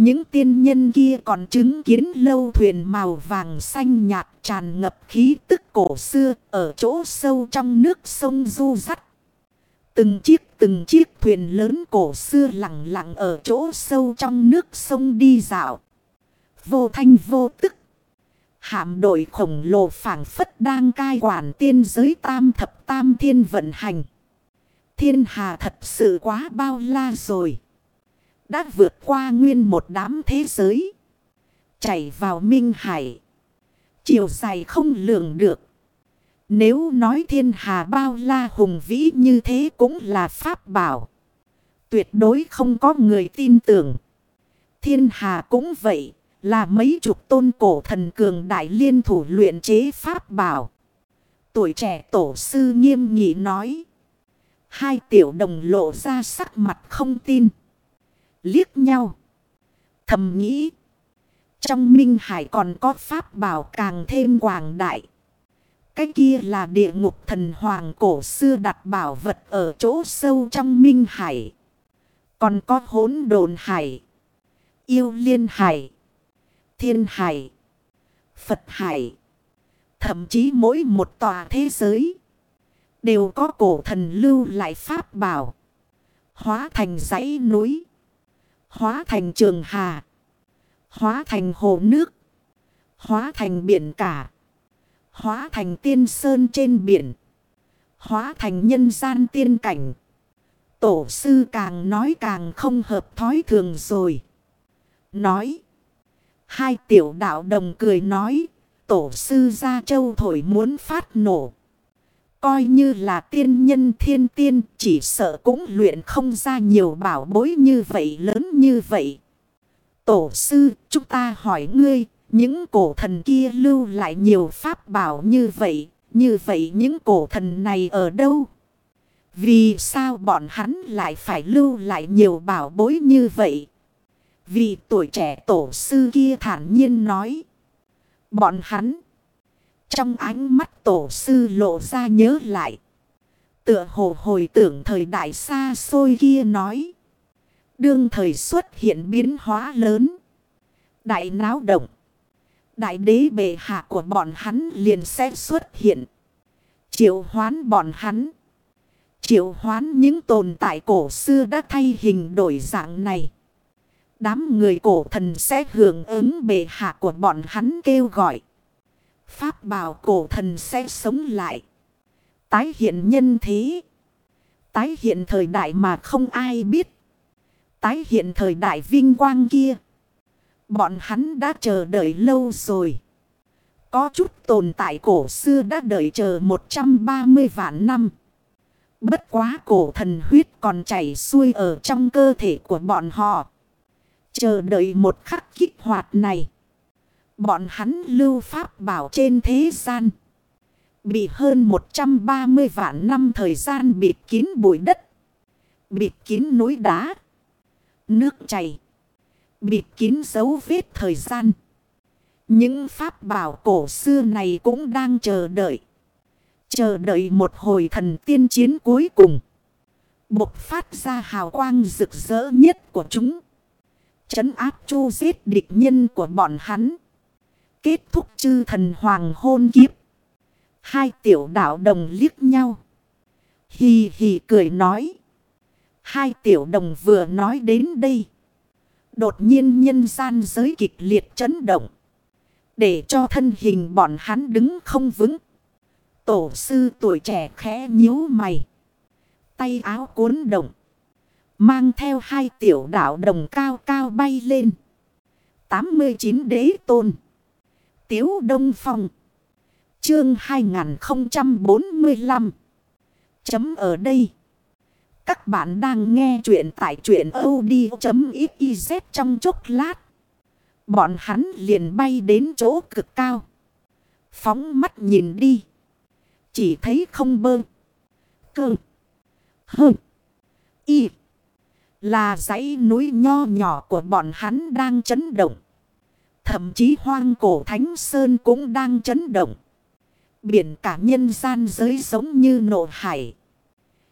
Những tiên nhân kia còn chứng kiến lâu thuyền màu vàng xanh nhạt tràn ngập khí tức cổ xưa ở chỗ sâu trong nước sông Du Dắt. Từng chiếc từng chiếc thuyền lớn cổ xưa lặng lặng ở chỗ sâu trong nước sông đi dạo. Vô thanh vô tức. Hạm đội khổng lồ phảng phất đang cai quản tiên giới tam thập tam thiên vận hành. Thiên hà thật sự quá bao la rồi. Đã vượt qua nguyên một đám thế giới. Chảy vào minh hải. Chiều dài không lường được. Nếu nói thiên hà bao la hùng vĩ như thế cũng là pháp bảo. Tuyệt đối không có người tin tưởng. Thiên hà cũng vậy. Là mấy chục tôn cổ thần cường đại liên thủ luyện chế pháp bảo. Tuổi trẻ tổ sư nghiêm nghị nói. Hai tiểu đồng lộ ra sắc mặt không tin. Liếc nhau. Thầm nghĩ. Trong minh hải còn có pháp bảo càng thêm quảng đại. Cái kia là địa ngục thần hoàng cổ xưa đặt bảo vật ở chỗ sâu trong minh hải. Còn có hỗn đồn hải. Yêu liên hải. Thiên hải. Phật hải. Thậm chí mỗi một tòa thế giới. Đều có cổ thần lưu lại pháp bảo. Hóa thành dãy núi. Hóa thành trường hà. Hóa thành hồ nước. Hóa thành biển cả. Hóa thành tiên sơn trên biển. Hóa thành nhân gian tiên cảnh. Tổ sư càng nói càng không hợp thói thường rồi. Nói. Hai tiểu đạo đồng cười nói. Tổ sư ra châu thổi muốn phát nổ. Coi như là tiên nhân thiên tiên, chỉ sợ cũng luyện không ra nhiều bảo bối như vậy lớn như vậy. Tổ sư, chúng ta hỏi ngươi, những cổ thần kia lưu lại nhiều pháp bảo như vậy. Như vậy những cổ thần này ở đâu? Vì sao bọn hắn lại phải lưu lại nhiều bảo bối như vậy? Vì tuổi trẻ tổ sư kia thản nhiên nói. Bọn hắn. Trong ánh mắt tổ sư lộ ra nhớ lại. Tựa hồ hồi tưởng thời đại xa xôi kia nói. Đương thời xuất hiện biến hóa lớn. Đại náo động. Đại đế bệ hạ của bọn hắn liền sẽ xuất hiện. Triệu hoán bọn hắn. Triệu hoán những tồn tại cổ xưa đã thay hình đổi dạng này. Đám người cổ thần sẽ hưởng ứng bệ hạ của bọn hắn kêu gọi. Pháp bảo cổ thần sẽ sống lại. Tái hiện nhân thế. Tái hiện thời đại mà không ai biết. Tái hiện thời đại vinh quang kia. Bọn hắn đã chờ đợi lâu rồi. Có chút tồn tại cổ xưa đã đợi chờ 130 vạn năm. Bất quá cổ thần huyết còn chảy xuôi ở trong cơ thể của bọn họ. Chờ đợi một khắc kích hoạt này. Bọn hắn lưu pháp bảo trên thế gian. Bị hơn 130 vạn năm thời gian bịt kín bụi đất. Bịt kín núi đá. Nước chảy. Bịt kín dấu vết thời gian. Những pháp bảo cổ xưa này cũng đang chờ đợi. Chờ đợi một hồi thần tiên chiến cuối cùng. Bộc phát ra hào quang rực rỡ nhất của chúng. Chấn áp chu giết địch nhân của bọn hắn. Kết thúc chư thần hoàng hôn kiếp. Hai tiểu đạo đồng liếc nhau. Hì hì cười nói. Hai tiểu đồng vừa nói đến đây. Đột nhiên nhân gian giới kịch liệt chấn động. Để cho thân hình bọn hắn đứng không vững. Tổ sư tuổi trẻ khẽ nhíu mày. Tay áo cuốn động. Mang theo hai tiểu đạo đồng cao cao bay lên. 89 đế tôn. Tiếu Đông Phong. Chương 2045. Chấm ở đây. Các bạn đang nghe chuyện tại chuyện od.xyz trong chốc lát. Bọn hắn liền bay đến chỗ cực cao. Phóng mắt nhìn đi. Chỉ thấy không bơ. Cơ. Hơ. Y. Là dãy núi nho nhỏ của bọn hắn đang chấn động. Thậm chí hoang cổ thánh sơn cũng đang chấn động. Biển cả nhân gian giới giống như nộ hải.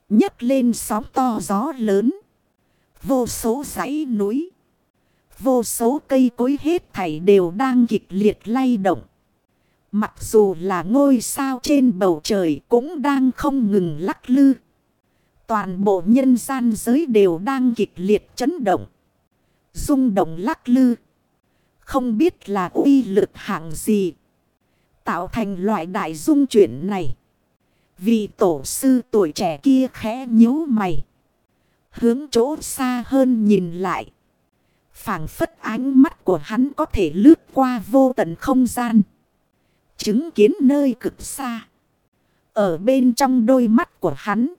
nhấc lên sóng to gió lớn. Vô số dãy núi. Vô số cây cối hết thảy đều đang kịch liệt lay động. Mặc dù là ngôi sao trên bầu trời cũng đang không ngừng lắc lư. Toàn bộ nhân gian giới đều đang kịch liệt chấn động. rung động lắc lư. Không biết là uy lực hạng gì. Tạo thành loại đại dung chuyển này. Vì tổ sư tuổi trẻ kia khẽ nhíu mày. Hướng chỗ xa hơn nhìn lại. phảng phất ánh mắt của hắn có thể lướt qua vô tận không gian. Chứng kiến nơi cực xa. Ở bên trong đôi mắt của hắn.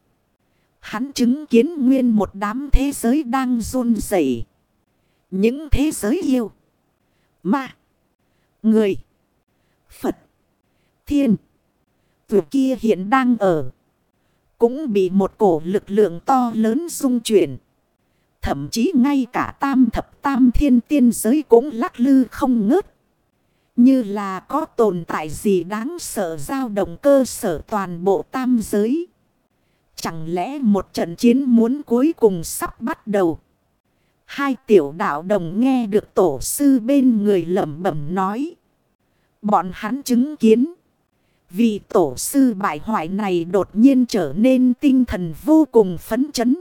Hắn chứng kiến nguyên một đám thế giới đang run rẩy. Những thế giới yêu. Ma. Người. Phật. Thiên. Tuyệt kia hiện đang ở. Cũng bị một cổ lực lượng to lớn dung chuyển. Thậm chí ngay cả tam thập tam thiên tiên giới cũng lắc lư không ngớt. Như là có tồn tại gì đáng sợ giao động cơ sở toàn bộ tam giới. Chẳng lẽ một trận chiến muốn cuối cùng sắp bắt đầu. Hai tiểu đạo đồng nghe được tổ sư bên người lẩm bẩm nói. Bọn hắn chứng kiến. Vì tổ sư bại hoại này đột nhiên trở nên tinh thần vô cùng phấn chấn.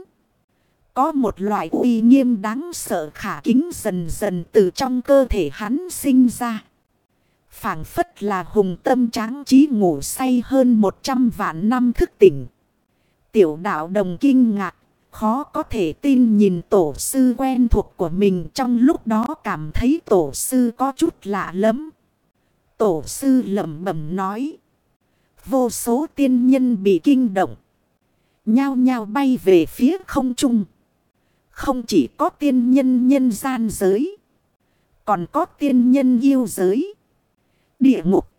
Có một loại uy nghiêm đáng sợ khả kính dần dần từ trong cơ thể hắn sinh ra phảng phất là hùng tâm tráng trí ngủ say hơn 100 vạn năm thức tỉnh. Tiểu đạo đồng kinh ngạc, khó có thể tin nhìn tổ sư quen thuộc của mình trong lúc đó cảm thấy tổ sư có chút lạ lắm. Tổ sư lẩm bẩm nói. Vô số tiên nhân bị kinh động. Nhao nhao bay về phía không trung. Không chỉ có tiên nhân nhân gian giới. Còn có tiên nhân yêu giới địa ngục,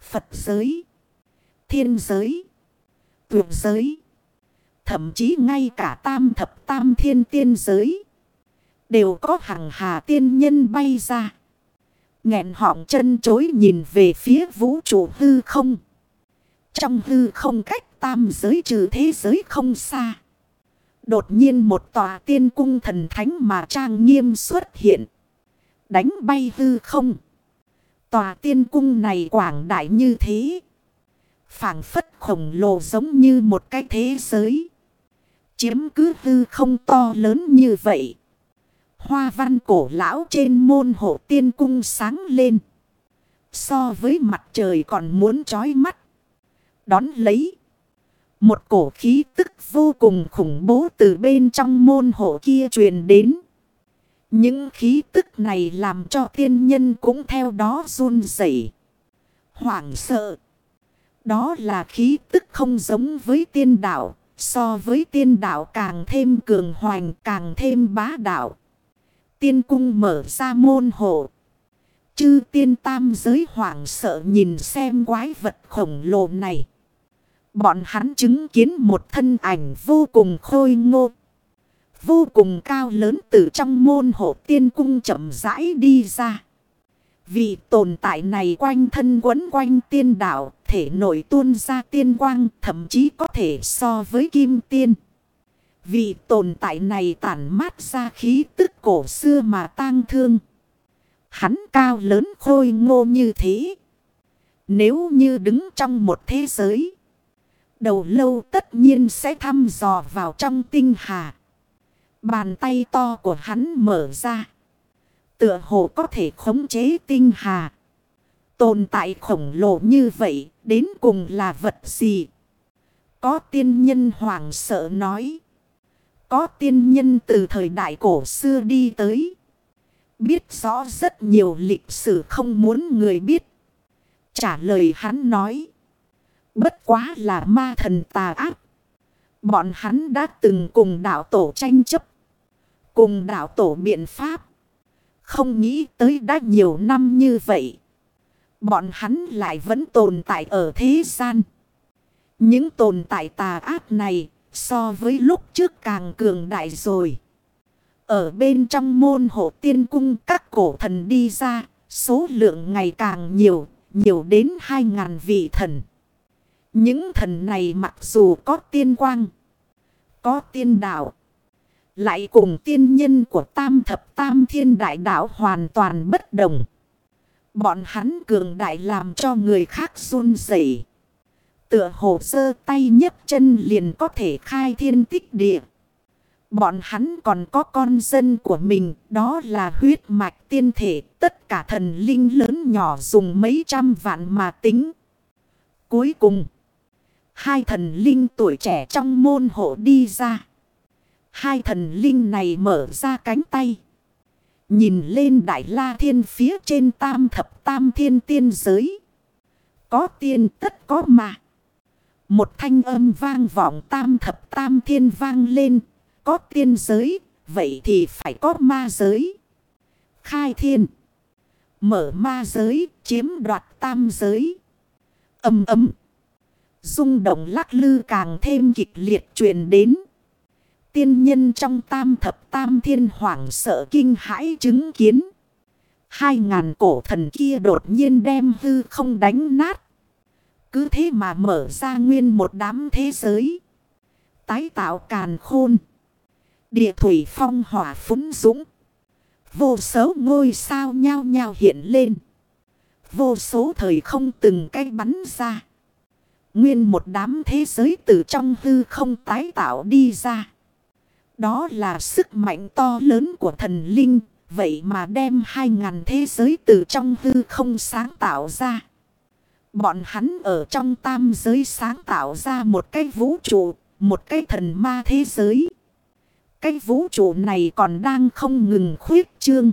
Phật giới, thiên giới, tuyệt giới. Thậm chí ngay cả tam thập tam thiên tiên giới. Đều có hàng hà tiên nhân bay ra. nghẹn họng chân chối nhìn về phía vũ trụ hư không. Trong hư không cách tam giới trừ thế giới không xa. Đột nhiên một tòa tiên cung thần thánh mà trang nghiêm xuất hiện. Đánh bay hư không. Tòa tiên cung này quảng đại như thế. phảng phất khổng lồ giống như một cái thế giới. Chiếm cứ hư không to lớn như vậy. Hoa văn cổ lão trên môn hộ tiên cung sáng lên. So với mặt trời còn muốn trói mắt. Đón lấy. Một cổ khí tức vô cùng khủng bố từ bên trong môn hộ kia truyền đến. Những khí tức này làm cho tiên nhân cũng theo đó run rẩy, Hoảng sợ. Đó là khí tức không giống với tiên đạo. So với tiên đạo càng thêm cường hoành càng thêm bá đạo. Tiên cung mở ra môn hộ. Chư tiên tam giới hoảng sợ nhìn xem quái vật khổng lồ này. Bọn hắn chứng kiến một thân ảnh vô cùng khôi ngô. Vô cùng cao lớn từ trong môn hộ tiên cung chậm rãi đi ra. Vì tồn tại này quanh thân quấn quanh tiên đạo, thể nổi tuôn ra tiên quang, thậm chí có thể so với kim tiên. Vì tồn tại này tản mát ra khí tức cổ xưa mà tang thương. Hắn cao lớn khôi ngô như thế. Nếu như đứng trong một thế giới, đầu lâu tất nhiên sẽ thăm dò vào trong tinh hà. Bàn tay to của hắn mở ra. Tựa hồ có thể khống chế tinh hà. Tồn tại khổng lồ như vậy đến cùng là vật gì? Có tiên nhân hoảng sợ nói. Có tiên nhân từ thời đại cổ xưa đi tới. Biết rõ rất nhiều lịch sử không muốn người biết. Trả lời hắn nói. Bất quá là ma thần tà ác. Bọn hắn đã từng cùng đạo tổ tranh chấp. Cùng đạo tổ biện pháp. Không nghĩ tới đã nhiều năm như vậy. Bọn hắn lại vẫn tồn tại ở thế gian. Những tồn tại tà ác này so với lúc trước càng cường đại rồi. Ở bên trong môn hộ tiên cung các cổ thần đi ra, số lượng ngày càng nhiều, nhiều đến hai ngàn vị thần. Những thần này mặc dù có tiên quang, có tiên đạo, Lại cùng tiên nhân của tam thập tam thiên đại đạo hoàn toàn bất đồng. Bọn hắn cường đại làm cho người khác run rẩy. Tựa hồ sơ tay nhấc chân liền có thể khai thiên tích địa. Bọn hắn còn có con dân của mình, đó là huyết mạch tiên thể, tất cả thần linh lớn nhỏ dùng mấy trăm vạn mà tính. Cuối cùng, hai thần linh tuổi trẻ trong môn hộ đi ra. Hai thần linh này mở ra cánh tay. Nhìn lên đại la thiên phía trên tam thập tam thiên tiên giới. Có tiên tất có mà. Một thanh âm vang vọng tam thập tam thiên vang lên. Có tiên giới, vậy thì phải có ma giới. Khai thiên. Mở ma giới, chiếm đoạt tam giới. Âm âm Dung động lắc lư càng thêm kịch liệt truyền đến. Tiên nhân trong tam thập tam thiên hoảng sợ kinh hãi chứng kiến. Hai ngàn cổ thần kia đột nhiên đem hư không đánh nát. Cứ thế mà mở ra nguyên một đám thế giới. Tái tạo càn khôn. Địa thủy phong hỏa phúng dũng. Vô số ngôi sao nhao nhao hiện lên. Vô số thời không từng cái bắn ra. Nguyên một đám thế giới từ trong hư không tái tạo đi ra. Đó là sức mạnh to lớn của thần linh. Vậy mà đem hai ngàn thế giới từ trong hư không sáng tạo ra. Bọn hắn ở trong tam giới sáng tạo ra một cái vũ trụ, một cái thần ma thế giới. Cái vũ trụ này còn đang không ngừng khuyết trương.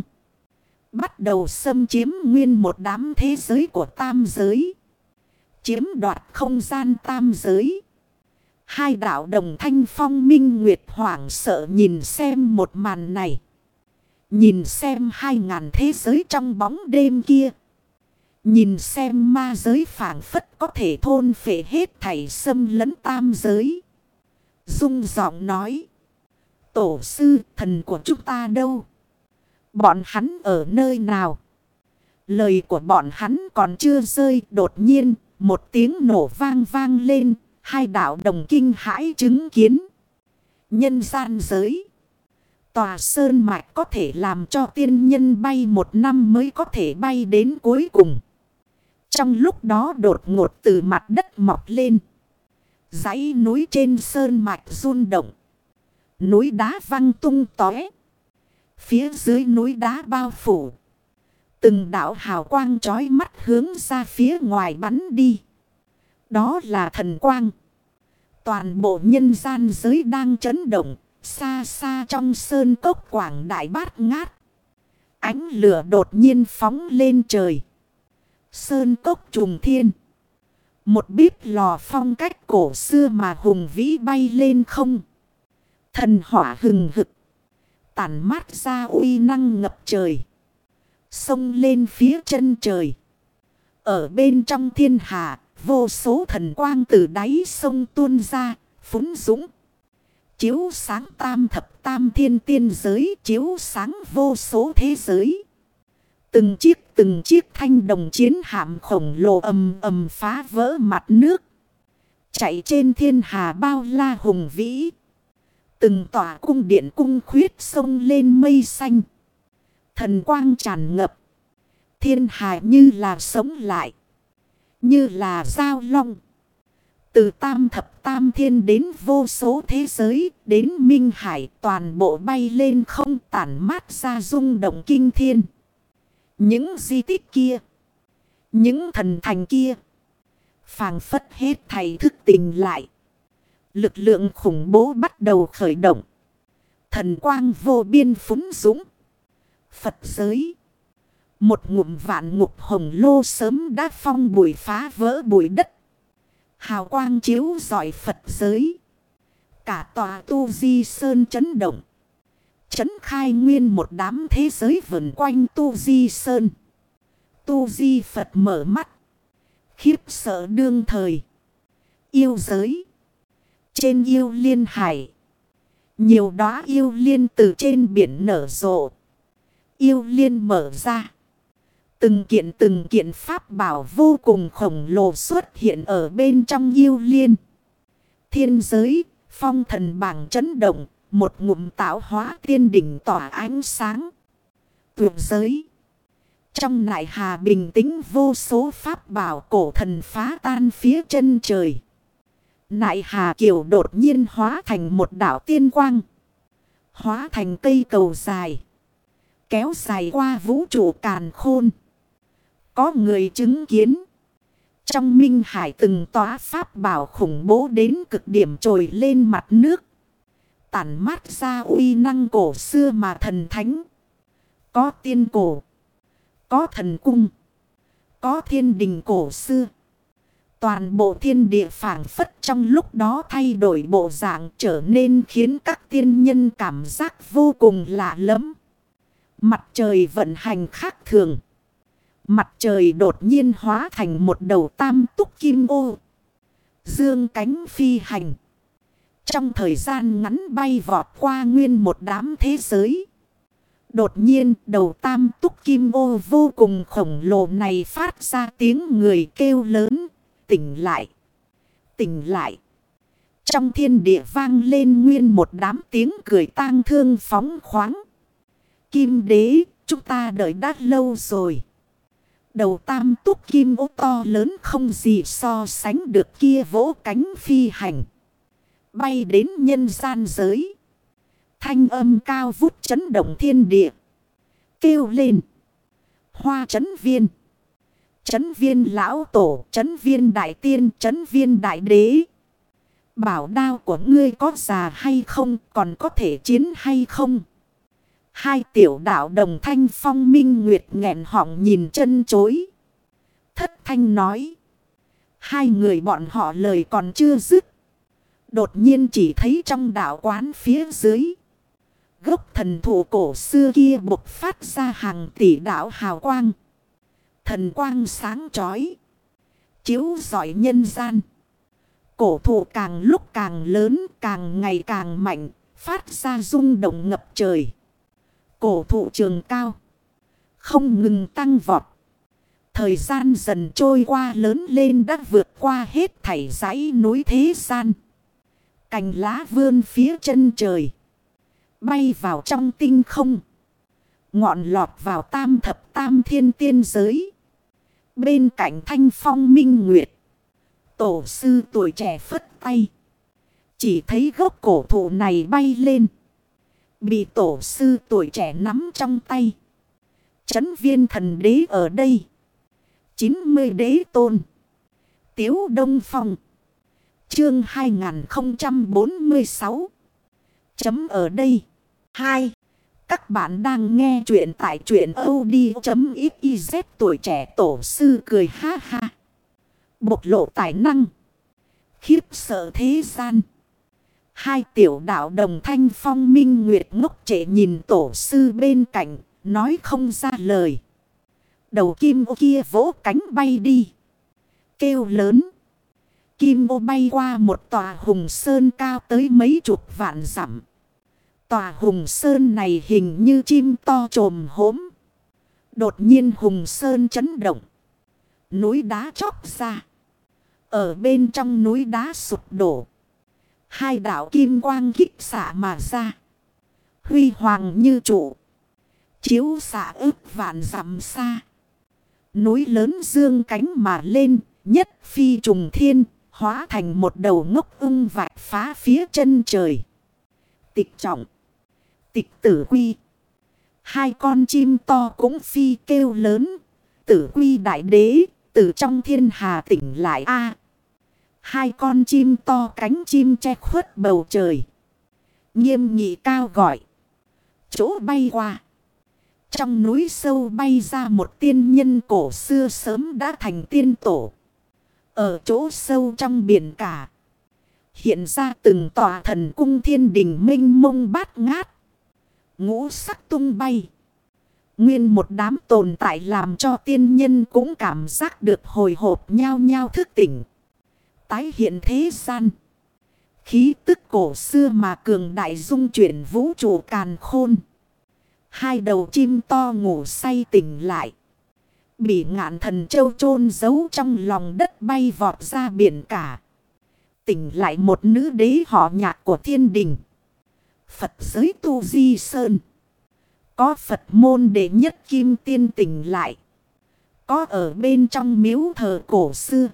Bắt đầu xâm chiếm nguyên một đám thế giới của tam giới. Chiếm đoạt không gian tam giới. Hai đạo đồng thanh phong minh nguyệt hoảng sợ nhìn xem một màn này. Nhìn xem hai ngàn thế giới trong bóng đêm kia. Nhìn xem ma giới phản phất có thể thôn phệ hết thảy xâm lấn tam giới. Dung giọng nói. Tổ sư, thần của chúng ta đâu? Bọn hắn ở nơi nào? Lời của bọn hắn còn chưa rơi, đột nhiên. Một tiếng nổ vang vang lên. Hai đạo đồng kinh hãi chứng kiến. Nhân gian giới. Tòa sơn mạch có thể làm cho tiên nhân bay một năm mới có thể bay đến cuối cùng. Trong lúc đó đột ngột từ mặt đất mọc lên. dãy núi trên sơn mạch run động. Núi đá văng tung tóe. Phía dưới núi đá bao phủ. Từng đảo hào quang trói mắt hướng ra phía ngoài bắn đi. Đó là thần quang. Toàn bộ nhân gian giới đang chấn động. Xa xa trong sơn cốc quảng đại bát ngát. Ánh lửa đột nhiên phóng lên trời. Sơn cốc trùng thiên. Một bíp lò phong cách cổ xưa mà hùng vĩ bay lên không. Thần hỏa hừng hực. Tản mát ra uy năng ngập trời. Sông lên phía chân trời. Ở bên trong thiên hạ, vô số thần quang từ đáy sông tuôn ra, phúng dũng. Chiếu sáng tam thập tam thiên tiên giới, chiếu sáng vô số thế giới. Từng chiếc từng chiếc thanh đồng chiến hạm khổng lồ ầm ầm phá vỡ mặt nước. Chạy trên thiên hà bao la hùng vĩ. Từng tòa cung điện cung khuyết sông lên mây xanh. Thần quang tràn ngập. Thiên hà như là sống lại. Như là giao long. Từ tam thập tam thiên đến vô số thế giới, đến minh hải toàn bộ bay lên không tản mát ra rung động kinh thiên. Những di tích kia. Những thần thành kia. phàng phất hết thầy thức tình lại. Lực lượng khủng bố bắt đầu khởi động. Thần quang vô biên phúng dũng. Phật giới. Một ngụm vạn ngục hồng lô sớm đã phong bụi phá vỡ bụi đất. Hào quang chiếu giỏi Phật giới. Cả tòa tu di sơn chấn động. Chấn khai nguyên một đám thế giới vần quanh Tu Di Sơn. Tu Di Phật mở mắt. Khiếp sợ đương thời. Yêu giới. Trên yêu liên hải. Nhiều đóa yêu liên từ trên biển nở rộ. Yêu liên mở ra. Từng kiện từng kiện pháp bảo vô cùng khổng lồ xuất hiện ở bên trong yêu liên. Thiên giới, phong thần bảng chấn động, một ngụm tạo hóa tiên đỉnh tỏa ánh sáng. Tuyệt giới. Trong nại hà bình tĩnh vô số pháp bảo cổ thần phá tan phía chân trời. Nại hà kiều đột nhiên hóa thành một đảo tiên quang. Hóa thành cây cầu dài. Kéo dài qua vũ trụ càn khôn. Có người chứng kiến. Trong minh hải từng tỏa pháp bảo khủng bố đến cực điểm trồi lên mặt nước. Tản mát ra uy năng cổ xưa mà thần thánh. Có tiên cổ. Có thần cung. Có thiên đình cổ xưa. Toàn bộ thiên địa phảng phất trong lúc đó thay đổi bộ dạng trở nên khiến các tiên nhân cảm giác vô cùng lạ lẫm. Mặt trời vận hành khác thường. Mặt trời đột nhiên hóa thành một đầu tam túc kim ô. Dương cánh phi hành. Trong thời gian ngắn bay vọt qua nguyên một đám thế giới. Đột nhiên đầu tam túc kim ô vô cùng khổng lồ này phát ra tiếng người kêu lớn. Tỉnh lại. Tỉnh lại. Trong thiên địa vang lên nguyên một đám tiếng cười tang thương phóng khoáng. Kim đế, chúng ta đợi đã lâu rồi. Đầu tam túc kim ô to lớn không gì so sánh được kia vỗ cánh phi hành. Bay đến nhân gian giới. Thanh âm cao vút chấn động thiên địa. Kêu lên. Hoa chấn viên. Chấn viên lão tổ, chấn viên đại tiên, chấn viên đại đế. Bảo đao của ngươi có già hay không, còn có thể chiến hay không? Hai tiểu đạo đồng thanh phong minh nguyệt nghẹn họng nhìn chân chối. Thất thanh nói. Hai người bọn họ lời còn chưa dứt. Đột nhiên chỉ thấy trong đạo quán phía dưới. Gốc thần thụ cổ xưa kia bộc phát ra hàng tỷ đạo hào quang. Thần quang sáng chói Chiếu giỏi nhân gian. Cổ thụ càng lúc càng lớn, càng ngày càng mạnh. Phát ra rung động ngập trời. Cổ thụ trường cao. Không ngừng tăng vọt. Thời gian dần trôi qua lớn lên đã vượt qua hết thảy dãy núi thế gian. Cành lá vươn phía chân trời. Bay vào trong tinh không. Ngọn lọt vào tam thập tam thiên tiên giới. Bên cạnh thanh phong minh nguyệt. Tổ sư tuổi trẻ phất tay. Chỉ thấy gốc cổ thụ này bay lên. Bị tổ sư tuổi trẻ nắm trong tay. Chấn viên thần đế ở đây. 90 đế tôn. Tiếu Đông Phong. Chương 2046. Chấm ở đây. 2. Các bạn đang nghe chuyện tại chuyện od.xyz tuổi trẻ tổ sư cười ha ha. Bộc lộ tài năng. Khiếp sợ thế gian. Hai tiểu đạo đồng thanh phong minh nguyệt ngốc trệ nhìn tổ sư bên cạnh, nói không ra lời. Đầu kim ô kia vỗ cánh bay đi. Kêu lớn. Kim ô bay qua một tòa hùng sơn cao tới mấy chục vạn dặm. Tòa hùng sơn này hình như chim to trồm hốm. Đột nhiên hùng sơn chấn động. Núi đá chóc ra. Ở bên trong núi đá sụp đổ. Hai đảo kim quang kích xạ mà ra. Huy hoàng như trụ. Chiếu xạ ức vạn dặm xa. Núi lớn dương cánh mà lên. Nhất phi trùng thiên. Hóa thành một đầu ngốc ưng vạch phá phía chân trời. Tịch trọng. Tịch tử quy. Hai con chim to cũng phi kêu lớn. Tử quy đại đế. Từ trong thiên hà tỉnh lại a Hai con chim to cánh chim che khuất bầu trời. Nghiêm nghị cao gọi. Chỗ bay qua. Trong núi sâu bay ra một tiên nhân cổ xưa sớm đã thành tiên tổ. Ở chỗ sâu trong biển cả. Hiện ra từng tòa thần cung thiên đình minh mông bát ngát. Ngũ sắc tung bay. Nguyên một đám tồn tại làm cho tiên nhân cũng cảm giác được hồi hộp nhau nhau thức tỉnh tái hiện thế gian. Khí tức cổ xưa mà cường đại dung chuyển vũ trụ càn khôn. Hai đầu chim to ngủ say tỉnh lại. Bị ngạn thần châu chôn giấu trong lòng đất bay vọt ra biển cả. Tỉnh lại một nữ đế họ nhạc của thiên đình. Phật giới Tu Di Sơn. Có Phật môn đệ nhất kim tiên tỉnh lại. Có ở bên trong miếu thờ cổ xưa.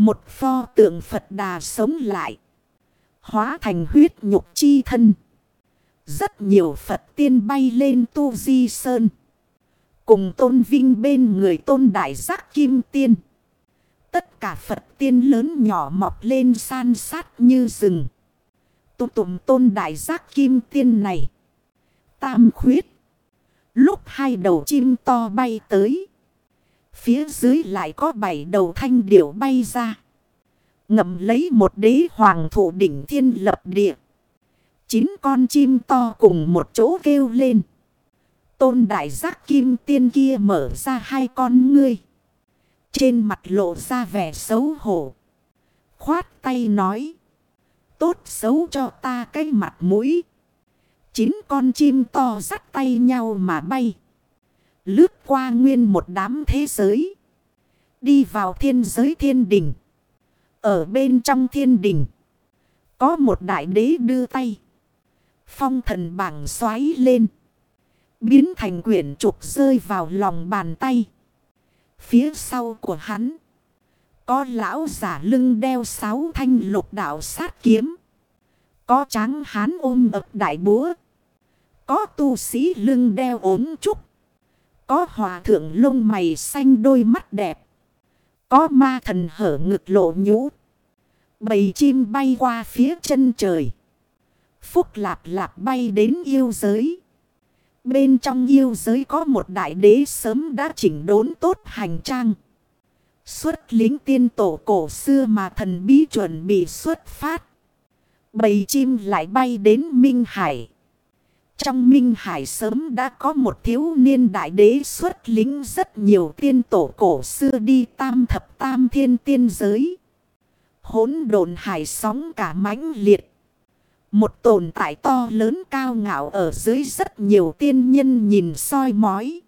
Một pho tượng Phật đà sống lại. Hóa thành huyết nhục chi thân. Rất nhiều Phật tiên bay lên Tu Di Sơn. Cùng tôn vinh bên người tôn đại giác kim tiên. Tất cả Phật tiên lớn nhỏ mọc lên san sát như rừng. Tụ tụng tôn đại giác kim tiên này. Tam khuyết. Lúc hai đầu chim to bay tới. Phía dưới lại có bảy đầu thanh điểu bay ra. Ngậm lấy một đế hoàng thủ đỉnh thiên lập địa. Chín con chim to cùng một chỗ kêu lên. Tôn đại giác kim tiên kia mở ra hai con ngươi. Trên mặt lộ ra vẻ xấu hổ. Khoát tay nói. Tốt xấu cho ta cái mặt mũi. Chín con chim to dắt tay nhau mà bay. Lướt qua nguyên một đám thế giới. Đi vào thiên giới thiên đình. Ở bên trong thiên đình. Có một đại đế đưa tay. Phong thần bảng xoáy lên. Biến thành quyển trục rơi vào lòng bàn tay. Phía sau của hắn. Có lão giả lưng đeo sáu thanh lục đạo sát kiếm. Có tráng hán ôm ập đại búa. Có tu sĩ lưng đeo ốm trúc. Có hòa thượng lông mày xanh đôi mắt đẹp. Có ma thần hở ngực lộ nhũ. Bầy chim bay qua phía chân trời. Phúc lạp lạp bay đến yêu giới. Bên trong yêu giới có một đại đế sớm đã chỉnh đốn tốt hành trang. Xuất lính tiên tổ cổ xưa mà thần bí chuẩn bị xuất phát. Bầy chim lại bay đến Minh Hải. Trong Minh Hải sớm đã có một thiếu niên đại đế xuất lính rất nhiều tiên tổ cổ xưa đi tam thập tam thiên tiên giới. Hốn đồn hải sóng cả mãnh liệt. Một tồn tại to lớn cao ngạo ở dưới rất nhiều tiên nhân nhìn soi mói.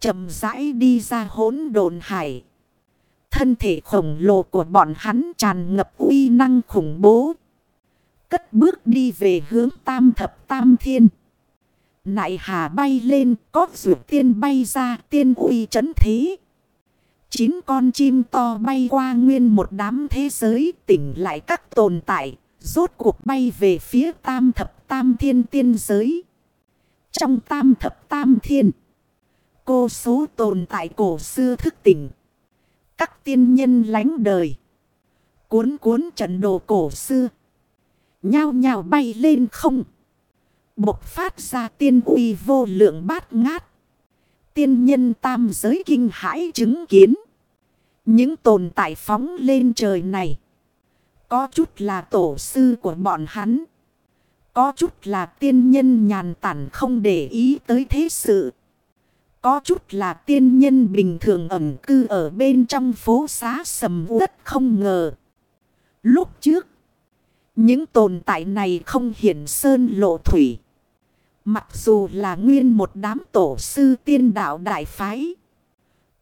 chậm rãi đi ra hốn đồn hải. Thân thể khổng lồ của bọn hắn tràn ngập uy năng khủng bố. Cất bước đi về hướng tam thập tam thiên. Nại hà bay lên, có rượu tiên bay ra, tiên uy chấn thế. Chín con chim to bay qua nguyên một đám thế giới, tỉnh lại các tồn tại, rốt cuộc bay về phía tam thập tam thiên tiên giới. Trong tam thập tam thiên, cô số tồn tại cổ xưa thức tỉnh. Các tiên nhân lánh đời, cuốn cuốn trận đồ cổ xưa, nhao nhao bay lên không. Bộc phát ra tiên uy vô lượng bát ngát. Tiên nhân tam giới kinh hãi chứng kiến. Những tồn tại phóng lên trời này. Có chút là tổ sư của bọn hắn. Có chút là tiên nhân nhàn tản không để ý tới thế sự. Có chút là tiên nhân bình thường ẩn cư ở bên trong phố xá sầm uất không ngờ. Lúc trước, những tồn tại này không hiển sơn lộ thủy. Mặc dù là nguyên một đám tổ sư tiên đạo đại phái.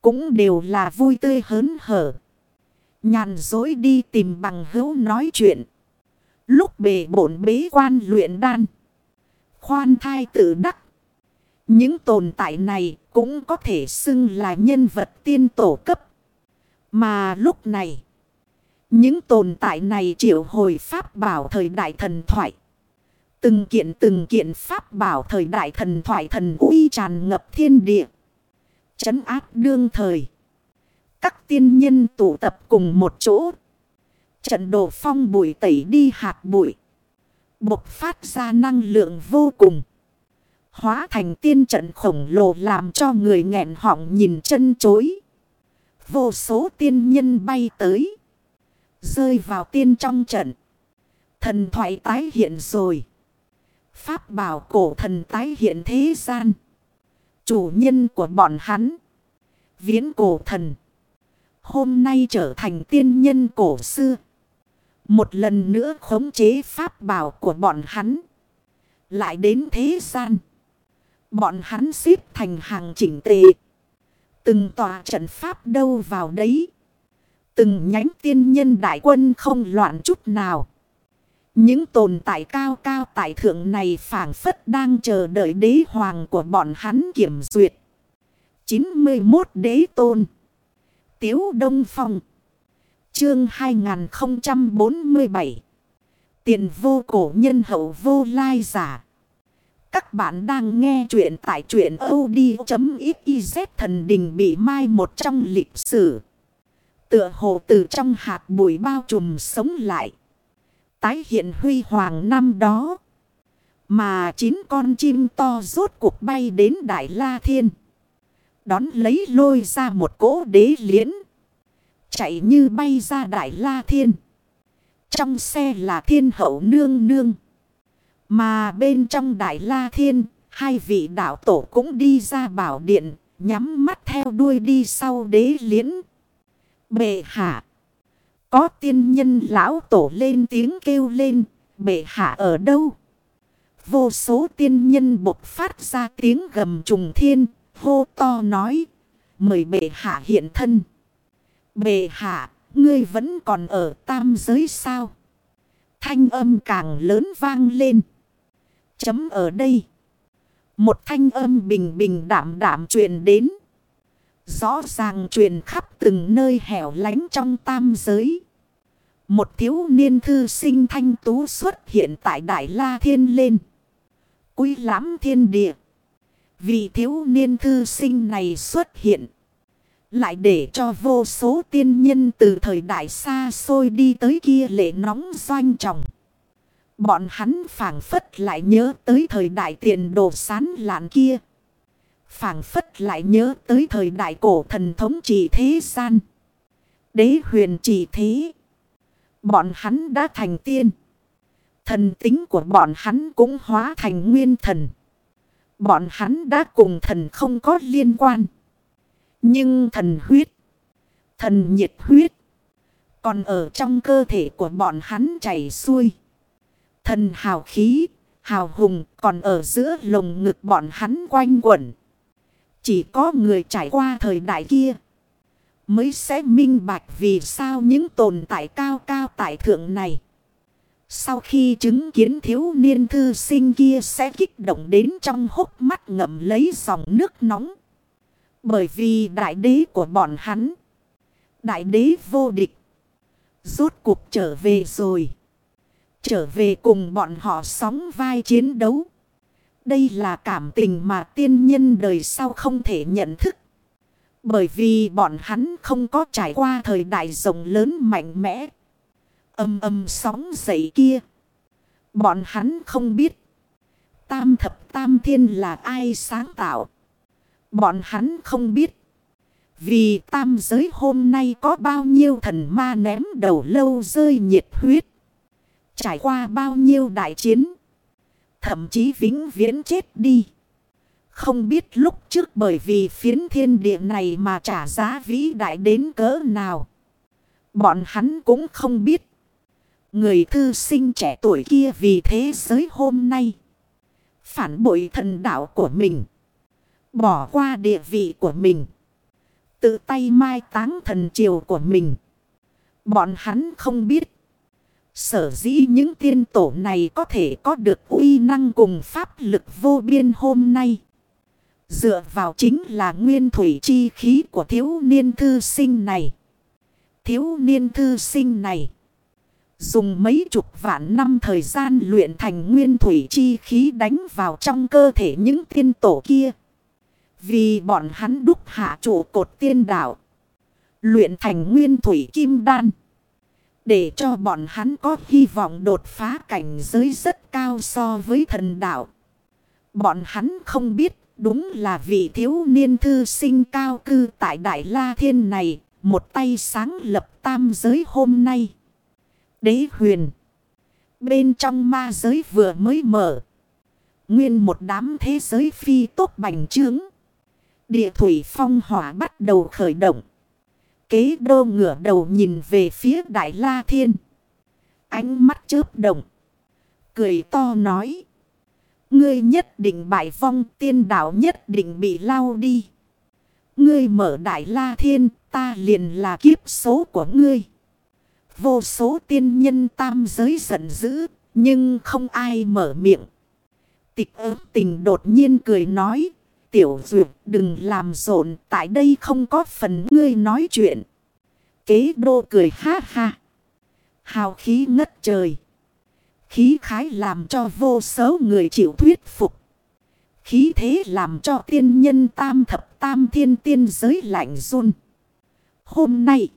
Cũng đều là vui tươi hớn hở. Nhàn dối đi tìm bằng hữu nói chuyện. Lúc bề bổn bế quan luyện đan. Khoan thai tự đắc. Những tồn tại này cũng có thể xưng là nhân vật tiên tổ cấp. Mà lúc này. Những tồn tại này triệu hồi pháp bảo thời đại thần thoại. Từng kiện từng kiện pháp bảo thời đại thần thoại thần uy tràn ngập thiên địa. Chấn áp đương thời. Các tiên nhân tụ tập cùng một chỗ. Trận đồ phong bụi tẩy đi hạt bụi. Bộc phát ra năng lượng vô cùng. Hóa thành tiên trận khổng lồ làm cho người nghẹn họng nhìn chân chối. Vô số tiên nhân bay tới. Rơi vào tiên trong trận. Thần thoại tái hiện rồi. Pháp bảo cổ thần tái hiện thế gian. Chủ nhân của bọn hắn. Viễn cổ thần. Hôm nay trở thành tiên nhân cổ xưa. Một lần nữa khống chế pháp bảo của bọn hắn. Lại đến thế gian. Bọn hắn xếp thành hàng chỉnh tề. Từng tòa trận pháp đâu vào đấy. Từng nhánh tiên nhân đại quân không loạn chút nào. Những tồn tại cao cao tại thượng này phảng phất đang chờ đợi đế hoàng của bọn hắn kiểm duyệt. 91 đế tôn. Tiếu Đông Phong. Chương 2047. Tiền vô cổ nhân hậu vô lai giả. Các bạn đang nghe chuyện tại truyện od.xyz thần đình bị mai một trong lịch sử. Tựa hồ từ trong hạt bụi bao trùm sống lại. Tái hiện huy hoàng năm đó. Mà chín con chim to rốt cuộc bay đến Đại La Thiên. Đón lấy lôi ra một cỗ đế liễn. Chạy như bay ra Đại La Thiên. Trong xe là thiên hậu nương nương. Mà bên trong Đại La Thiên, hai vị đạo tổ cũng đi ra bảo điện, nhắm mắt theo đuôi đi sau đế liễn. Bệ hạ. Có tiên nhân lão tổ lên tiếng kêu lên, bệ hạ ở đâu? Vô số tiên nhân bộc phát ra tiếng gầm trùng thiên, hô to nói, mời bệ hạ hiện thân. Bệ hạ, ngươi vẫn còn ở tam giới sao? Thanh âm càng lớn vang lên. Chấm ở đây. Một thanh âm bình bình đảm đảm truyền đến. Rõ ràng truyền khắp từng nơi hẻo lánh trong tam giới. Một thiếu niên thư sinh thanh tú xuất hiện tại Đại La Thiên lên. Quý lãm thiên địa. Vì thiếu niên thư sinh này xuất hiện. Lại để cho vô số tiên nhân từ thời đại xa xôi đi tới kia lệ nóng doanh trọng. Bọn hắn phảng phất lại nhớ tới thời đại tiền đồ sán lạn kia phảng phất lại nhớ tới thời đại cổ thần thống trị thế gian. Đế huyền trị thế. Bọn hắn đã thành tiên. Thần tính của bọn hắn cũng hóa thành nguyên thần. Bọn hắn đã cùng thần không có liên quan. Nhưng thần huyết, thần nhiệt huyết, còn ở trong cơ thể của bọn hắn chảy xuôi. Thần hào khí, hào hùng còn ở giữa lồng ngực bọn hắn quanh quẩn. Chỉ có người trải qua thời đại kia mới sẽ minh bạch vì sao những tồn tại cao cao tại thượng này. Sau khi chứng kiến thiếu niên thư sinh kia sẽ kích động đến trong hốc mắt ngậm lấy dòng nước nóng. Bởi vì đại đế của bọn hắn, đại đế vô địch, rốt cuộc trở về rồi. Trở về cùng bọn họ sóng vai chiến đấu. Đây là cảm tình mà tiên nhân đời sau không thể nhận thức. Bởi vì bọn hắn không có trải qua thời đại rộng lớn mạnh mẽ. Âm âm sóng dậy kia. Bọn hắn không biết. Tam thập tam thiên là ai sáng tạo. Bọn hắn không biết. Vì tam giới hôm nay có bao nhiêu thần ma ném đầu lâu rơi nhiệt huyết. Trải qua bao nhiêu đại chiến. Thậm chí vĩnh viễn chết đi. Không biết lúc trước bởi vì phiến thiên địa này mà trả giá vĩ đại đến cỡ nào. Bọn hắn cũng không biết. Người thư sinh trẻ tuổi kia vì thế giới hôm nay. Phản bội thần đạo của mình. Bỏ qua địa vị của mình. Tự tay mai táng thần triều của mình. Bọn hắn không biết. Sở dĩ những tiên tổ này có thể có được uy năng cùng pháp lực vô biên hôm nay. Dựa vào chính là nguyên thủy chi khí của thiếu niên thư sinh này. Thiếu niên thư sinh này. Dùng mấy chục vạn năm thời gian luyện thành nguyên thủy chi khí đánh vào trong cơ thể những tiên tổ kia. Vì bọn hắn đúc hạ trụ cột tiên đạo. Luyện thành nguyên thủy kim đan. Để cho bọn hắn có hy vọng đột phá cảnh giới rất cao so với thần đạo. Bọn hắn không biết đúng là vị thiếu niên thư sinh cao cư tại Đại La Thiên này. Một tay sáng lập tam giới hôm nay. Đế huyền. Bên trong ma giới vừa mới mở. Nguyên một đám thế giới phi tốt bành trướng. Địa thủy phong hỏa bắt đầu khởi động. Kế đô ngửa đầu nhìn về phía Đại La Thiên. Ánh mắt chớp động. Cười to nói. Ngươi nhất định bại vong, tiên đạo nhất định bị lao đi. Ngươi mở Đại La Thiên, ta liền là kiếp số của ngươi. Vô số tiên nhân tam giới giận dữ. Nhưng không ai mở miệng. Tịch ớt tình đột nhiên cười nói. Tiểu duyệt đừng làm rộn. Tại đây không có phần ngươi nói chuyện. Kế đô cười ha ha. Hào khí ngất trời. Khí khái làm cho vô số người chịu thuyết phục. Khí thế làm cho tiên nhân tam thập tam thiên tiên giới lạnh run. Hôm nay,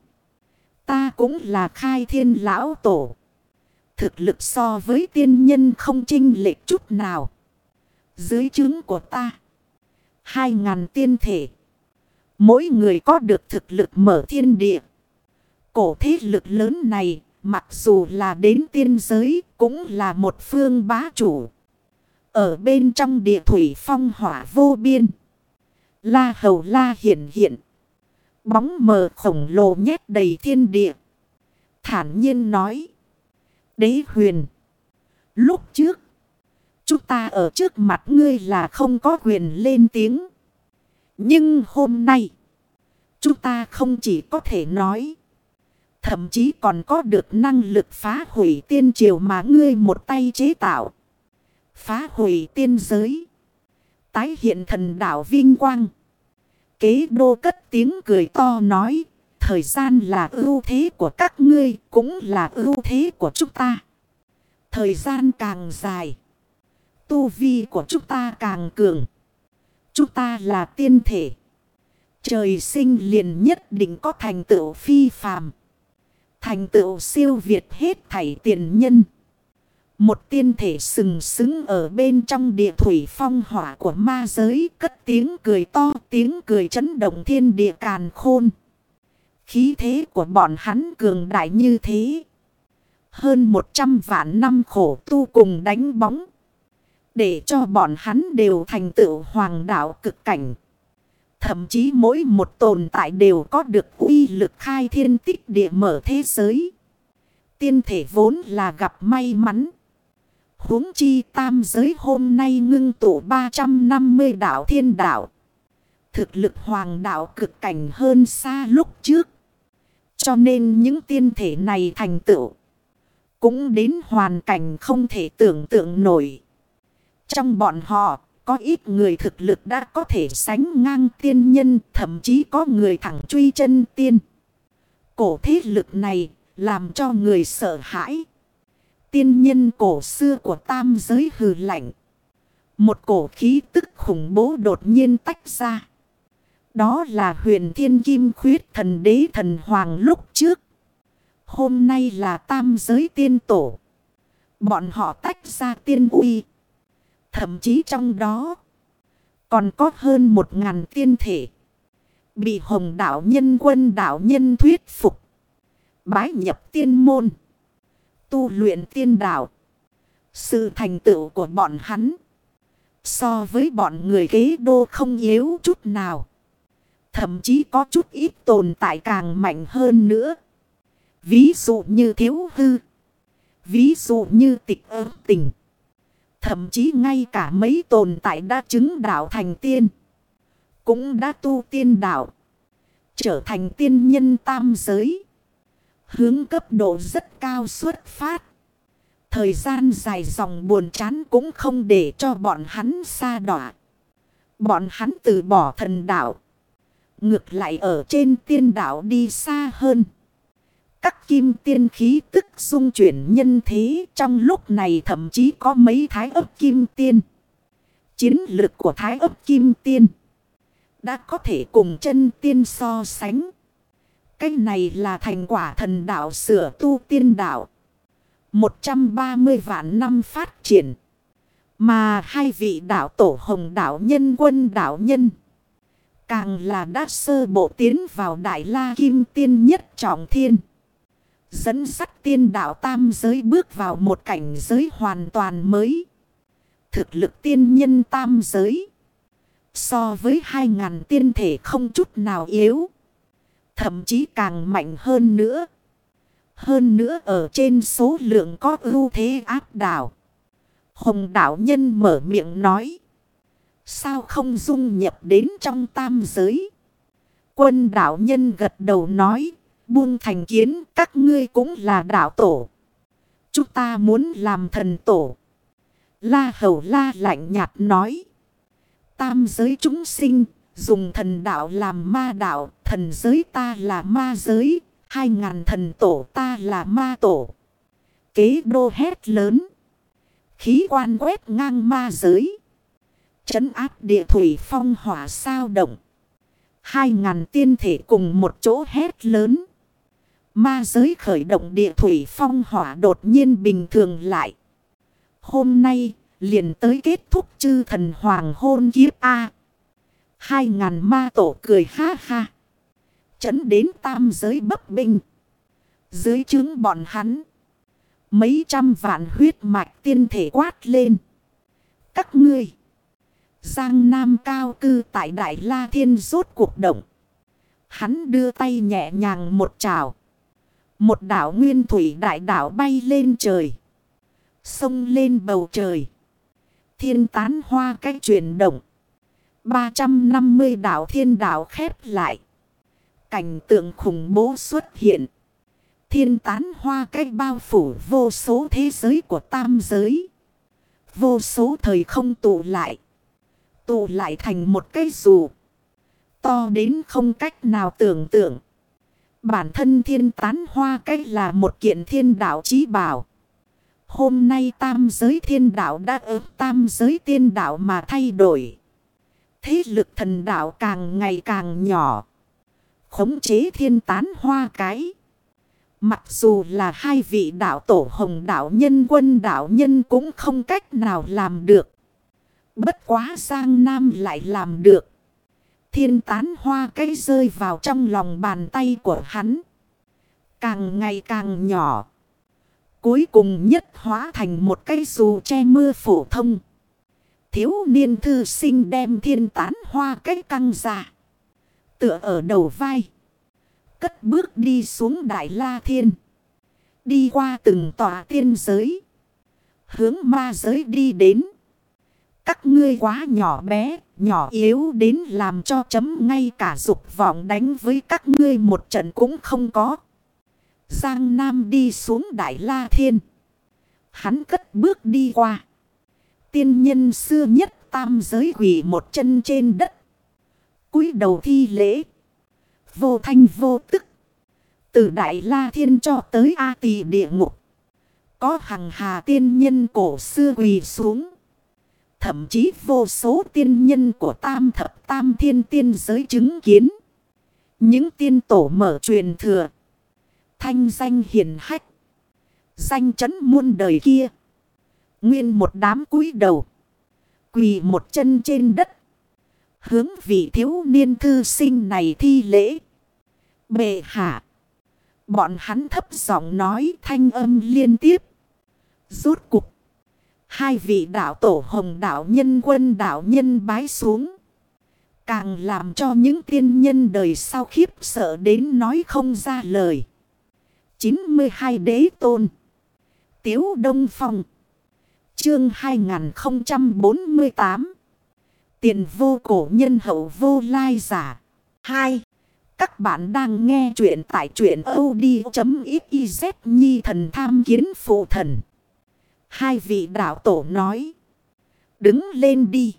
ta cũng là khai thiên lão tổ. Thực lực so với tiên nhân không chinh lệch chút nào. Dưới chứng của ta, hai ngàn tiên thể. Mỗi người có được thực lực mở thiên địa. Cổ thế lực lớn này, mặc dù là đến tiên giới, cũng là một phương bá chủ. Ở bên trong địa thủy phong hỏa vô biên. La hầu la hiện hiện. Bóng mờ khổng lồ nhét đầy thiên địa. Thản nhiên nói. Đế huyền. Lúc trước. Chúng ta ở trước mặt ngươi là không có quyền lên tiếng. Nhưng hôm nay. Chúng ta không chỉ có thể nói. Thậm chí còn có được năng lực phá hủy tiên triều mà ngươi một tay chế tạo. Phá hủy tiên giới. Tái hiện thần đạo vinh quang. Kế đô cất tiếng cười to nói. Thời gian là ưu thế của các ngươi cũng là ưu thế của chúng ta. Thời gian càng dài. Tu vi của chúng ta càng cường. Chúng ta là tiên thể. Trời sinh liền nhất định có thành tựu phi phàm. Thành tựu siêu việt hết thảy tiền nhân. Một tiên thể sừng sững ở bên trong địa thủy phong hỏa của ma giới, cất tiếng cười to, tiếng cười chấn động thiên địa càn khôn. Khí thế của bọn hắn cường đại như thế. Hơn 100 vạn năm khổ tu cùng đánh bóng. Để cho bọn hắn đều thành tựu hoàng đạo cực cảnh. Thậm chí mỗi một tồn tại đều có được uy lực khai thiên tích địa mở thế giới. Tiên thể vốn là gặp may mắn huống chi tam giới hôm nay ngưng tụ 350 đảo thiên đảo. Thực lực hoàng đạo cực cảnh hơn xa lúc trước. Cho nên những tiên thể này thành tựu. Cũng đến hoàn cảnh không thể tưởng tượng nổi. Trong bọn họ, có ít người thực lực đã có thể sánh ngang tiên nhân, thậm chí có người thẳng truy chân tiên. Cổ thế lực này làm cho người sợ hãi tiên nhân cổ xưa của tam giới hừ lạnh. Một cổ khí tức khủng bố đột nhiên tách ra. Đó là huyền thiên kim khuyết thần đế thần hoàng lúc trước. Hôm nay là tam giới tiên tổ. Bọn họ tách ra tiên uy. Thậm chí trong đó còn có hơn một ngàn tiên thể. Bị hồng đạo nhân, quân đạo nhân thuyết phục. Bái nhập tiên môn tu luyện tiên đạo. Sự thành tựu của bọn hắn. So với bọn người kế đô không yếu chút nào. Thậm chí có chút ít tồn tại càng mạnh hơn nữa. Ví dụ như thiếu hư. Ví dụ như tịch ớt tình. Thậm chí ngay cả mấy tồn tại đã chứng đạo thành tiên. Cũng đã tu tiên đạo. Trở thành tiên nhân tam giới. Hướng cấp độ rất cao xuất phát. Thời gian dài dòng buồn chán cũng không để cho bọn hắn xa đọa. Bọn hắn từ bỏ thần đạo. Ngược lại ở trên tiên đạo đi xa hơn. Các kim tiên khí tức dung chuyển nhân thế, trong lúc này thậm chí có mấy thái ấp kim tiên. Chiến lực của thái ấp kim tiên đã có thể cùng chân tiên so sánh. Cái này là thành quả thần đạo sửa tu tiên đạo. 130 vạn năm phát triển. Mà hai vị đạo tổ hồng đạo nhân, quân đạo nhân. Càng là đã sơ bộ tiến vào đại la kim tiên nhất trọng thiên. Dẫn sắt tiên đạo tam giới bước vào một cảnh giới hoàn toàn mới. Thực lực tiên nhân tam giới. So với hai ngàn tiên thể không chút nào yếu. Thậm chí càng mạnh hơn nữa. Hơn nữa ở trên số lượng có ưu thế áp đảo. Hồng đạo nhân mở miệng nói. Sao không dung nhập đến trong tam giới? Quân đạo nhân gật đầu nói. Buông thành kiến các ngươi cũng là đạo tổ. Chúng ta muốn làm thần tổ. La hầu la lạnh nhạt nói. Tam giới chúng sinh, dùng thần đạo làm ma đạo, thần giới ta là ma giới, hai ngàn thần tổ ta là ma tổ. Kế đô hét lớn. Khí quan quét ngang ma giới. Chấn áp địa thủy phong hỏa sao động. Hai ngàn tiên thể cùng một chỗ hét lớn. Ma giới khởi động địa thủy phong hỏa đột nhiên bình thường lại. Hôm nay, liền tới kết thúc chư thần hoàng hôn kiếp A. Hai ngàn ma tổ cười ha ha. Chấn đến tam giới bấp binh. Dưới chứng bọn hắn. Mấy trăm vạn huyết mạch tiên thể quát lên. Các ngươi. Giang Nam cao cư tại Đại La Thiên rốt cuộc động. Hắn đưa tay nhẹ nhàng một trào. Một đảo nguyên thủy đại đảo bay lên trời. Sông lên bầu trời. Thiên tán hoa cách chuyển động. 350 đảo thiên đảo khép lại. Cảnh tượng khủng bố xuất hiện. Thiên tán hoa cách bao phủ vô số thế giới của tam giới. Vô số thời không tụ lại. Tụ lại thành một cái dù. To đến không cách nào tưởng tượng. Bản thân thiên tán hoa cách là một kiện thiên đạo trí bảo. Hôm nay tam giới thiên đạo đã ớt tam giới tiên đạo mà thay đổi. Thế lực thần đạo càng ngày càng nhỏ. Khống chế thiên tán hoa cái. Mặc dù là hai vị đạo tổ hồng đạo nhân, quân đạo nhân cũng không cách nào làm được. Bất quá sang Nam lại làm được. Thiên tán hoa cây rơi vào trong lòng bàn tay của hắn. Càng ngày càng nhỏ. Cuối cùng nhất hóa thành một cây dù che mưa phổ thông. Thiếu niên thư sinh đem thiên tán hoa cây căng ra. Tựa ở đầu vai. Cất bước đi xuống Đại La Thiên. Đi qua từng tòa tiên giới. Hướng ma giới đi đến. Các ngươi quá nhỏ bé, nhỏ yếu đến làm cho chấm ngay cả dục vọng đánh với các ngươi một trận cũng không có. Giang Nam đi xuống Đại La Thiên. Hắn cất bước đi qua. Tiên nhân xưa nhất tam giới quỷ một chân trên đất. cúi đầu thi lễ. Vô thanh vô tức. Từ Đại La Thiên cho tới A Tỳ địa ngục. Có hằng hà tiên nhân cổ xưa quỳ xuống. Thậm chí vô số tiên nhân của tam thập tam thiên tiên giới chứng kiến. Những tiên tổ mở truyền thừa. Thanh danh hiền hách. Danh chấn muôn đời kia. Nguyên một đám cúi đầu. Quỳ một chân trên đất. Hướng vị thiếu niên thư sinh này thi lễ. Bệ hạ. Bọn hắn thấp giọng nói thanh âm liên tiếp. Rốt cục. Hai vị đạo tổ hồng đạo nhân, quân đạo nhân bái xuống. Càng làm cho những tiên nhân đời sau khiếp sợ đến nói không ra lời. 92 đế tôn. Tiếu Đông Phong. Chương 2048. Tiền vô cổ nhân hậu vô lai giả. 2. Các bạn đang nghe chuyện tại chuyện od.xyz nhi thần tham kiến phụ thần. Hai vị đạo tổ nói. Đứng lên đi.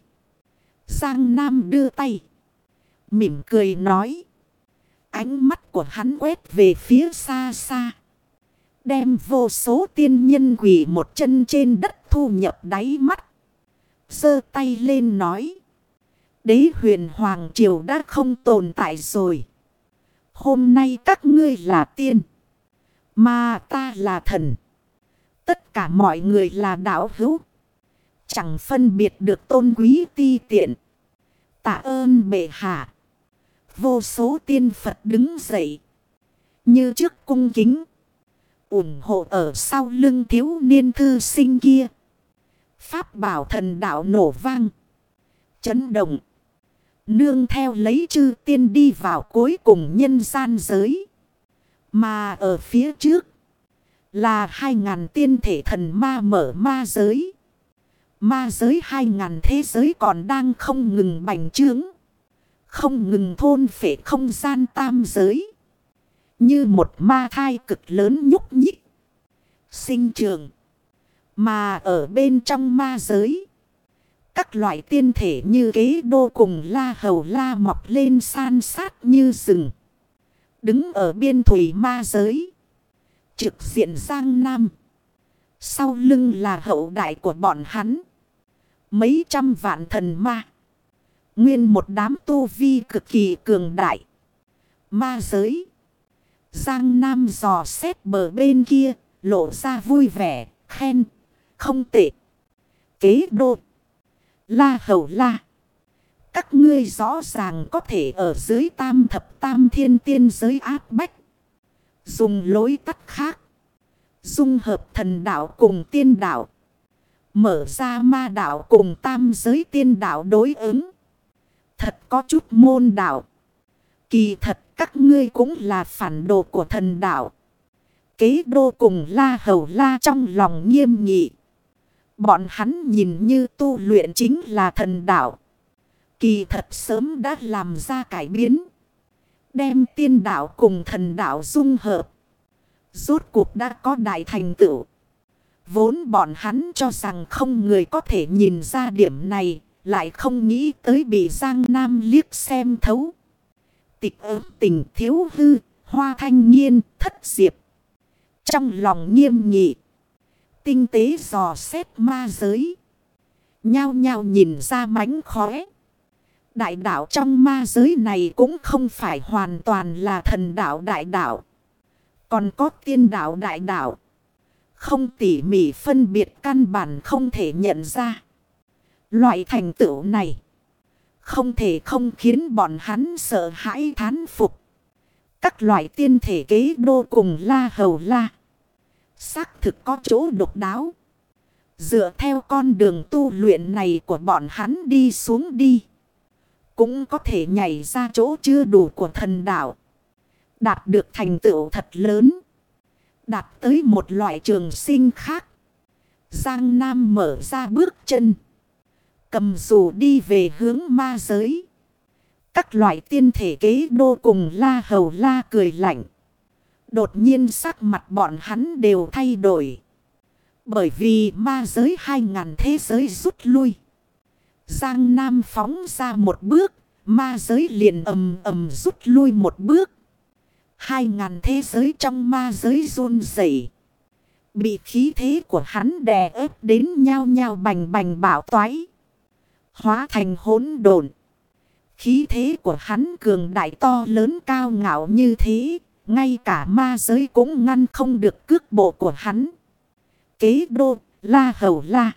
Giang Nam đưa tay. Mỉm cười nói. Ánh mắt của hắn quét về phía xa xa. Đem vô số tiên nhân quỷ một chân trên đất thu nhập đáy mắt. Sơ tay lên nói. Đế huyền Hoàng Triều đã không tồn tại rồi. Hôm nay các ngươi là tiên. Mà ta là thần. Tất cả mọi người là đạo hữu. Chẳng phân biệt được tôn quý ti tiện. Tạ ơn bệ hạ. Vô số tiên Phật đứng dậy. Như trước cung kính. ủng hộ ở sau lưng thiếu niên thư sinh kia. Pháp bảo thần đạo nổ vang. Chấn động. Nương theo lấy chư tiên đi vào cuối cùng nhân gian giới. Mà ở phía trước. Là hai ngàn tiên thể thần ma mở ma giới. Ma giới hai ngàn thế giới còn đang không ngừng bành trướng. Không ngừng thôn phệ không gian tam giới. Như một ma thai cực lớn nhúc nhích. sinh trường. Mà ở bên trong ma giới. Các loại tiên thể như kế đô cùng la hầu la mọc lên san sát như rừng. Đứng ở biên thủy ma giới. Trực diện Giang Nam. Sau lưng là hậu đại của bọn hắn. Mấy trăm vạn thần ma. Nguyên một đám tu vi cực kỳ cường đại. Ma giới. Giang Nam dò xét bờ bên kia. Lộ ra vui vẻ. Khen. Không tệ. Kế đô. La hầu la. Các ngươi rõ ràng có thể ở dưới tam thập tam thiên tiên giới áp bách. Dùng lối tắt khác. Dung hợp thần đạo cùng tiên đạo. Mở ra ma đạo cùng tam giới tiên đạo đối ứng. Thật có chút môn đạo. Kỳ thật các ngươi cũng là phản đồ của thần đạo. Kế đô cùng la hầu la trong lòng nghiêm nghị. Bọn hắn nhìn như tu luyện chính là thần đạo. Kỳ thật sớm đã làm ra cải biến. Đem tiên đạo cùng thần đạo dung hợp. Rốt cuộc đã có đại thành tựu. Vốn bọn hắn cho rằng không người có thể nhìn ra điểm này. Lại không nghĩ tới bị Giang Nam liếc xem thấu. Tịch ớt tình thiếu hư, hoa thanh nhiên thất diệp. Trong lòng nghiêm nghị. Tinh tế dò xét ma giới. Nhao nhao nhìn ra mánh khóe. Đại đạo trong ma giới này cũng không phải hoàn toàn là thần đạo đại đạo. Còn có tiên đạo đại đạo. Không tỉ mỉ phân biệt căn bản không thể nhận ra. Loại thành tựu này. Không thể không khiến bọn hắn sợ hãi thán phục. Các loại tiên thể kế đô cùng la hầu la. Xác thực có chỗ độc đáo. Dựa theo con đường tu luyện này của bọn hắn đi xuống đi. Cũng có thể nhảy ra chỗ chưa đủ của thần đạo. Đạt được thành tựu thật lớn. Đạt tới một loại trường sinh khác. Giang Nam mở ra bước chân. Cầm dù đi về hướng ma giới. Các loại tiên thể kế đô cùng la hầu la cười lạnh. Đột nhiên sắc mặt bọn hắn đều thay đổi. Bởi vì ma giới hai ngàn thế giới rút lui. Giang Nam phóng ra một bước. Ma giới liền ầm ầm rút lui một bước. Hai ngàn thế giới trong ma giới run rẩy Bị khí thế của hắn đè ép đến nhau nhau bành bành bảo toái. Hóa thành hỗn độn. Khí thế của hắn cường đại to lớn cao ngạo như thế. Ngay cả ma giới cũng ngăn không được cước bộ của hắn. Kế đô, la hầu la.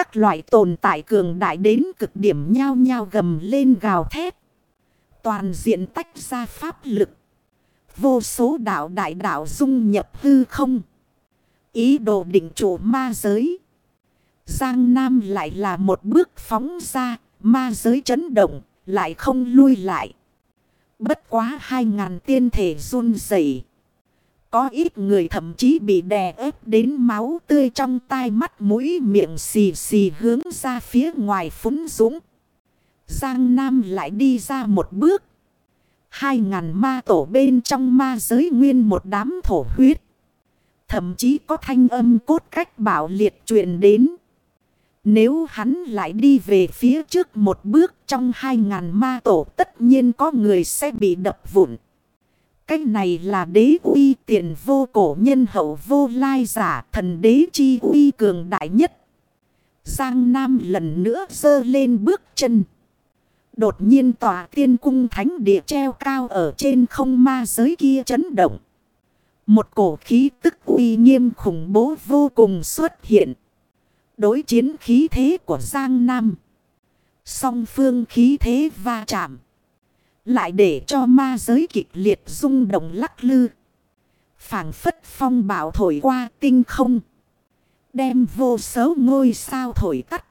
Các loại tồn tại cường đại đến cực điểm nhau nhau gầm lên gào thét. Toàn diện tách ra pháp lực. Vô số đạo đại đạo dung nhập hư không. Ý đồ định chủ ma giới. Giang Nam lại là một bước phóng ra. Ma giới chấn động. Lại không lui lại. Bất quá hai ngàn tiên thể run rẩy. Có ít người thậm chí bị đè ép đến máu tươi trong tai mắt, mũi miệng xì xì hướng ra phía ngoài phúng dũng. Giang Nam lại đi ra một bước. Hai ngàn ma tổ bên trong ma giới nguyên một đám thổ huyết. Thậm chí có thanh âm cốt cách bảo liệt truyền đến. Nếu hắn lại đi về phía trước một bước, trong hai ngàn ma tổ tất nhiên có người sẽ bị đập vụn. Cái này là đế uy tiền vô cổ nhân hậu vô lai giả thần đế chi uy cường đại nhất. Giang Nam lần nữa dơ lên bước chân. Đột nhiên tòa tiên cung thánh địa treo cao ở trên không ma giới kia chấn động. Một cổ khí tức uy nghiêm khủng bố vô cùng xuất hiện. Đối chiến khí thế của Giang Nam. Song phương khí thế va chạm. Lại để cho ma giới kịch liệt rung động lắc lư. phảng phất phong bão thổi qua tinh không. Đem vô số ngôi sao thổi tắt.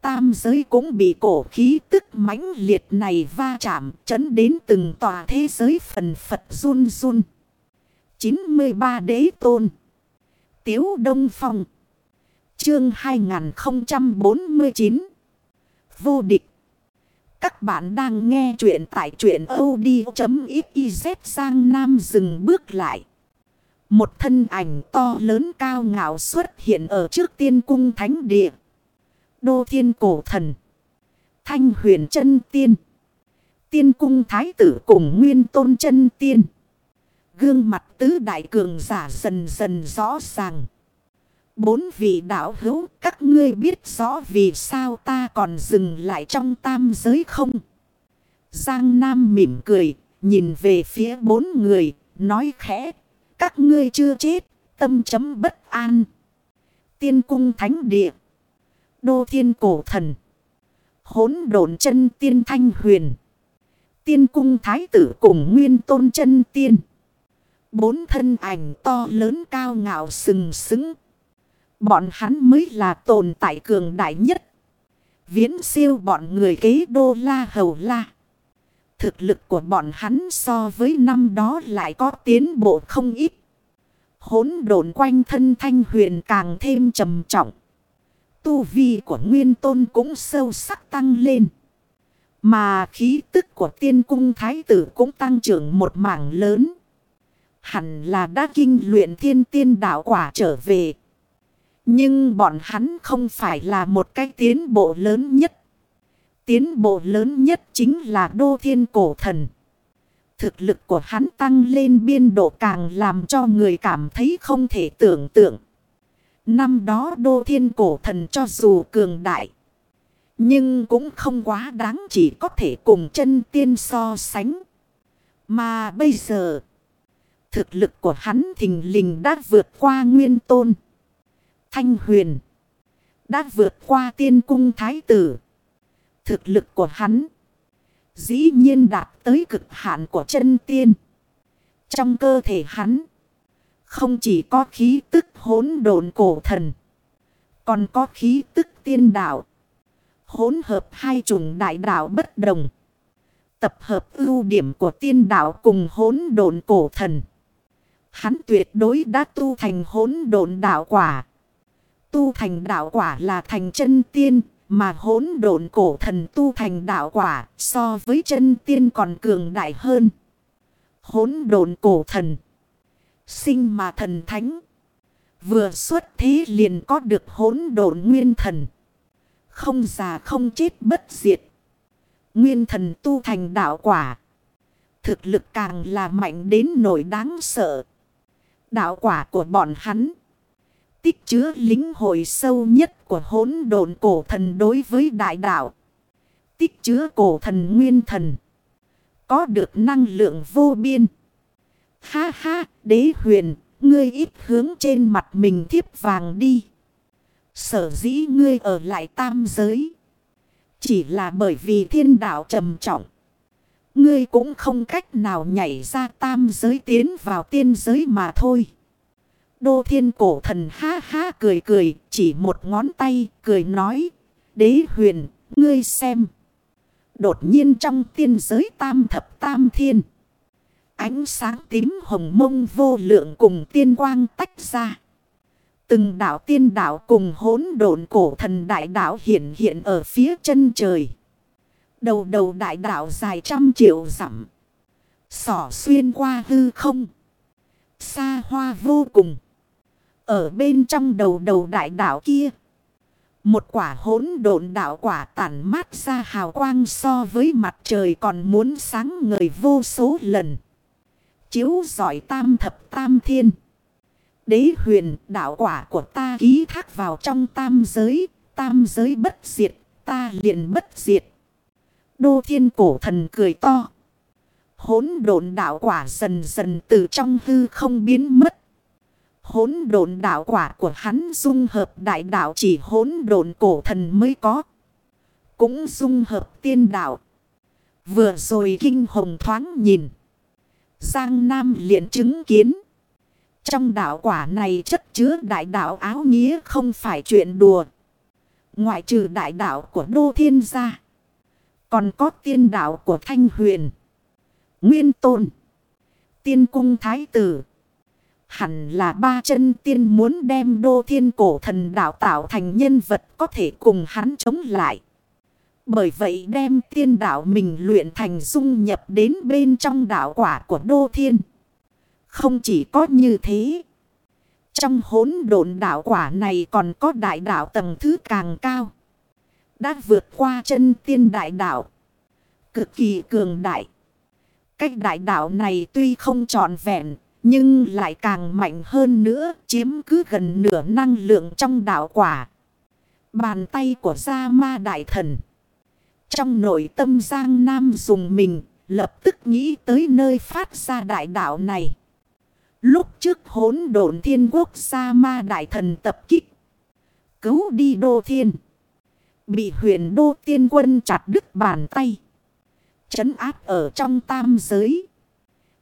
Tam giới cũng bị cổ khí tức mãnh liệt này va chạm, chấn đến từng tòa thế giới phần phật run run. 93 đế tôn. Tiếu Đông Phong. Chương 2049. Vô địch. Các bạn đang nghe chuyện tại truyện od.xyz sang Nam dừng bước lại. Một thân ảnh to lớn cao ngạo xuất hiện ở trước tiên cung thánh địa. Đô thiên cổ thần. Thanh huyền chân tiên. Tiên cung thái tử cùng nguyên tôn chân tiên. Gương mặt tứ đại cường giả dần dần rõ ràng. Bốn vị đạo hữu các ngươi biết rõ vì sao ta còn dừng lại trong tam giới không? Giang Nam mỉm cười, nhìn về phía bốn người, nói khẽ. Các ngươi chưa chết, tâm chấm bất an. Tiên cung thánh địa. Đô thiên cổ thần. Hốn độn chân tiên thanh huyền. Tiên cung thái tử cùng nguyên tôn chân tiên. Bốn thân ảnh to lớn cao ngạo sừng sững. Bọn hắn mới là tồn tại cường đại nhất. Viễn siêu bọn người kế đô la hầu la. Thực lực của bọn hắn so với năm đó lại có tiến bộ không ít. Hốn độn quanh thân thanh huyền càng thêm trầm trọng. Tu vi của nguyên tôn cũng sâu sắc tăng lên. Mà khí tức của tiên cung thái tử cũng tăng trưởng một mảng lớn. Hẳn là đã kinh luyện thiên tiên đạo quả trở về. Nhưng bọn hắn không phải là một cái tiến bộ lớn nhất. Tiến bộ lớn nhất chính là đô thiên cổ thần. Thực lực của hắn tăng lên biên độ càng làm cho người cảm thấy không thể tưởng tượng. Năm đó đô thiên cổ thần cho dù cường đại. Nhưng cũng không quá đáng chỉ có thể cùng chân tiên so sánh. Mà bây giờ, thực lực của hắn thình lình đã vượt qua nguyên tôn. Thanh huyền, đã vượt qua tiên cung thái tử. Thực lực của hắn, dĩ nhiên đạt tới cực hạn của chân tiên. Trong cơ thể hắn, không chỉ có khí tức hỗn độn cổ thần, còn có khí tức tiên đạo hỗn hợp hai chủng đại đạo bất đồng. Tập hợp ưu điểm của tiên đạo cùng hỗn độn cổ thần. Hắn tuyệt đối đã tu thành hỗn độn đạo quả. Tu thành đạo quả là thành chân tiên, mà hỗn độn cổ thần tu thành đạo quả so với chân tiên còn cường đại hơn. Hỗn độn cổ thần. Sinh mà thần thánh. Vừa xuất thế liền có được hỗn độn nguyên thần. Không già không chết bất diệt. Nguyên thần tu thành đạo quả. Thực lực càng là mạnh đến nỗi đáng sợ. Đạo quả của bọn hắn. Tích chứa lính hội sâu nhất của hỗn độn cổ thần đối với đại đạo. Tích chứa cổ thần nguyên thần. Có được năng lượng vô biên. Ha ha, đế huyền, ngươi ít hướng trên mặt mình thiếp vàng đi. Sở dĩ ngươi ở lại tam giới. Chỉ là bởi vì thiên đạo trầm trọng. Ngươi cũng không cách nào nhảy ra tam giới tiến vào tiên giới mà thôi. Đô thiên cổ thần ha ha cười cười, chỉ một ngón tay, cười nói. Đế huyền, ngươi xem. Đột nhiên trong tiên giới tam thập tam thiên. Ánh sáng tím hồng mông vô lượng cùng tiên quang tách ra. Từng đảo tiên đảo cùng hỗn độn cổ thần đại đảo hiện hiện ở phía chân trời. Đầu đầu đại đảo dài trăm triệu dặm. Sỏ xuyên qua hư không. Xa hoa vô cùng. Ở bên trong đầu đầu đại đảo kia. Một quả hỗn độn đạo quả tản mát ra hào quang so với mặt trời còn muốn sáng ngời vô số lần. Chiếu giỏi tam thập tam thiên. Đế huyền đạo quả của ta ký thác vào trong tam giới, tam giới bất diệt, ta liền bất diệt. Đô thiên cổ thần cười to. Hốn độn đạo quả dần dần từ trong hư không biến mất. Hốn độn đạo quả của hắn dung hợp đại đạo chỉ hốn độn cổ thần mới có. Cũng dung hợp tiên đạo. Vừa rồi kinh hồng thoáng nhìn. Giang Nam liền chứng kiến. Trong đạo quả này chất chứa đại đạo áo nghĩa không phải chuyện đùa. Ngoại trừ đại đạo của Đô Thiên gia. Còn có tiên đạo của Thanh Huyền. Nguyên Tôn. Tiên Cung Thái Tử. Hẳn là ba chân tiên muốn đem Đô Thiên cổ thần đạo tạo thành nhân vật có thể cùng hắn chống lại. Bởi vậy đem tiên đạo mình luyện thành dung nhập đến bên trong đạo quả của Đô Thiên. Không chỉ có như thế. Trong hỗn độn đạo quả này còn có đại đạo tầng thứ càng cao. Đã vượt qua chân tiên đại đạo. Cực kỳ cường đại. Cách đại đạo này tuy không trọn vẹn. Nhưng lại càng mạnh hơn nữa. Chiếm cứ gần nửa năng lượng trong đạo quả. Bàn tay của Gia Ma Đại Thần. Trong nội tâm Giang Nam dùng mình. Lập tức nghĩ tới nơi phát ra đại đạo này. Lúc trước hỗn độn thiên quốc Sa Ma Đại Thần tập kích. Cứu đi Đô Thiên. Bị huyền Đô Tiên Quân chặt đứt bàn tay. Chấn áp ở trong tam giới.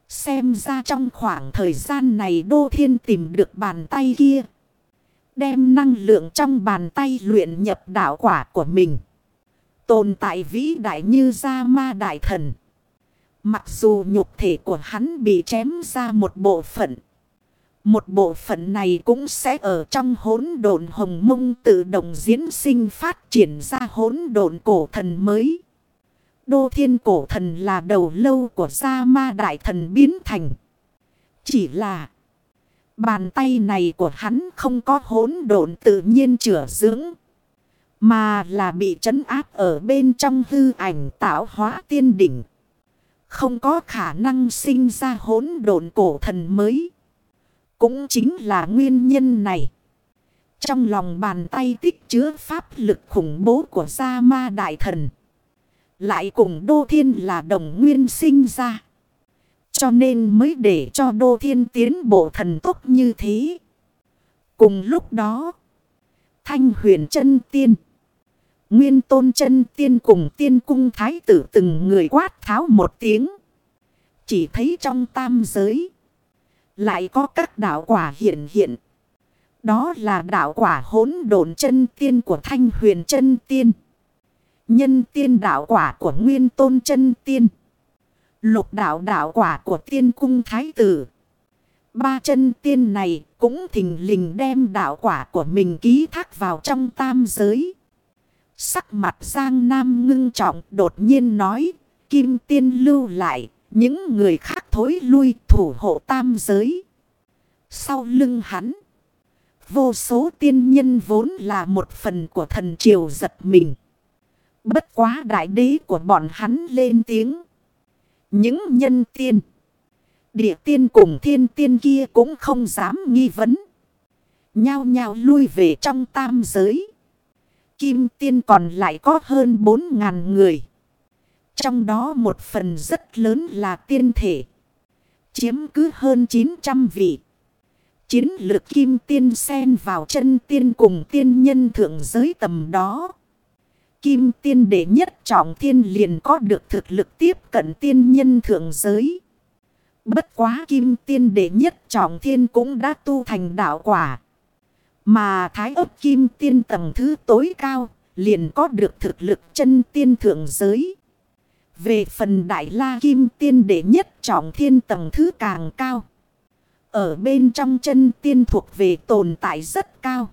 Xem ra trong khoảng thời gian này Đô Thiên tìm được bàn tay kia. Đem năng lượng trong bàn tay luyện nhập đạo quả của mình. Tồn tại vĩ đại như Gia Ma Đại Thần. Mặc dù nhục thể của hắn bị chém ra một bộ phận. Một bộ phận này cũng sẽ ở trong hỗn độn hồng mông tự động diễn sinh phát triển ra hỗn độn cổ thần mới. Đô thiên cổ thần là đầu lâu của Sa ma đại thần biến thành. Chỉ là, bàn tay này của hắn không có hỗn độn tự nhiên chữa dưỡng. Mà là bị trấn áp ở bên trong hư ảnh tạo hóa tiên đỉnh. Không có khả năng sinh ra hỗn độn cổ thần mới. Cũng chính là nguyên nhân này. Trong lòng bàn tay tích chứa pháp lực khủng bố của Gia Ma Đại Thần. Lại cùng Đô Thiên là đồng nguyên sinh ra. Cho nên mới để cho Đô Thiên tiến bộ thần tốc như thế. Cùng lúc đó, Thanh huyền chân tiên. Nguyên tôn chân tiên cùng tiên cung thái tử từng người quát tháo một tiếng. Chỉ thấy trong tam giới. Lại có các đạo quả hiện hiện. Đó là đạo quả hỗn độn chân tiên của thanh huyền chân tiên. Nhân tiên đạo quả của nguyên tôn chân tiên. Lục đạo đạo quả của tiên cung thái tử. Ba chân tiên này cũng thình lình đem đạo quả của mình ký thác vào trong tam giới. Sắc mặt Giang Nam ngưng trọng đột nhiên nói, Kim Tiên lưu lại, những người khác thối lui thủ hộ tam giới. Sau lưng hắn, vô số tiên nhân vốn là một phần của thần triều giật mình. Bất quá đại đế của bọn hắn lên tiếng. Những nhân tiên, địa tiên cùng thiên tiên kia cũng không dám nghi vấn. Nhao nhao lui về trong tam giới. Kim tiên còn lại có hơn 4.000 người. Trong đó một phần rất lớn là tiên thể. Chiếm cứ hơn 900 vị. Chiến lược kim tiên xen vào chân tiên cùng tiên nhân thượng giới tầm đó. Kim tiên đệ nhất trọng thiên liền có được thực lực tiếp cận tiên nhân thượng giới. Bất quá kim tiên đệ nhất trọng thiên cũng đã tu thành đạo quả. Mà thái ấp kim tiên tầng thứ tối cao liền có được thực lực chân tiên thượng giới. Về phần đại la kim tiên đệ nhất trọng thiên tầng thứ càng cao. Ở bên trong chân tiên thuộc về tồn tại rất cao.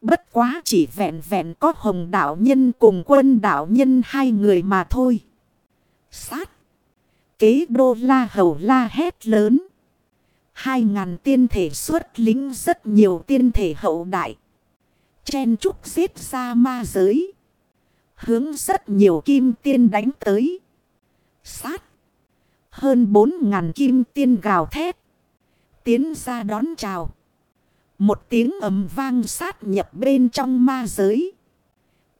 Bất quá chỉ vẹn vẹn có hồng đạo nhân cùng quân đạo nhân hai người mà thôi. Sát. Kế đô la hầu la hét lớn. Hai ngàn tiên thể xuất lính rất nhiều tiên thể hậu đại. Chen trúc xếp ra ma giới. Hướng rất nhiều kim tiên đánh tới. Sát. Hơn bốn ngàn kim tiên gào thét. Tiến ra đón chào. Một tiếng ầm vang sát nhập bên trong ma giới.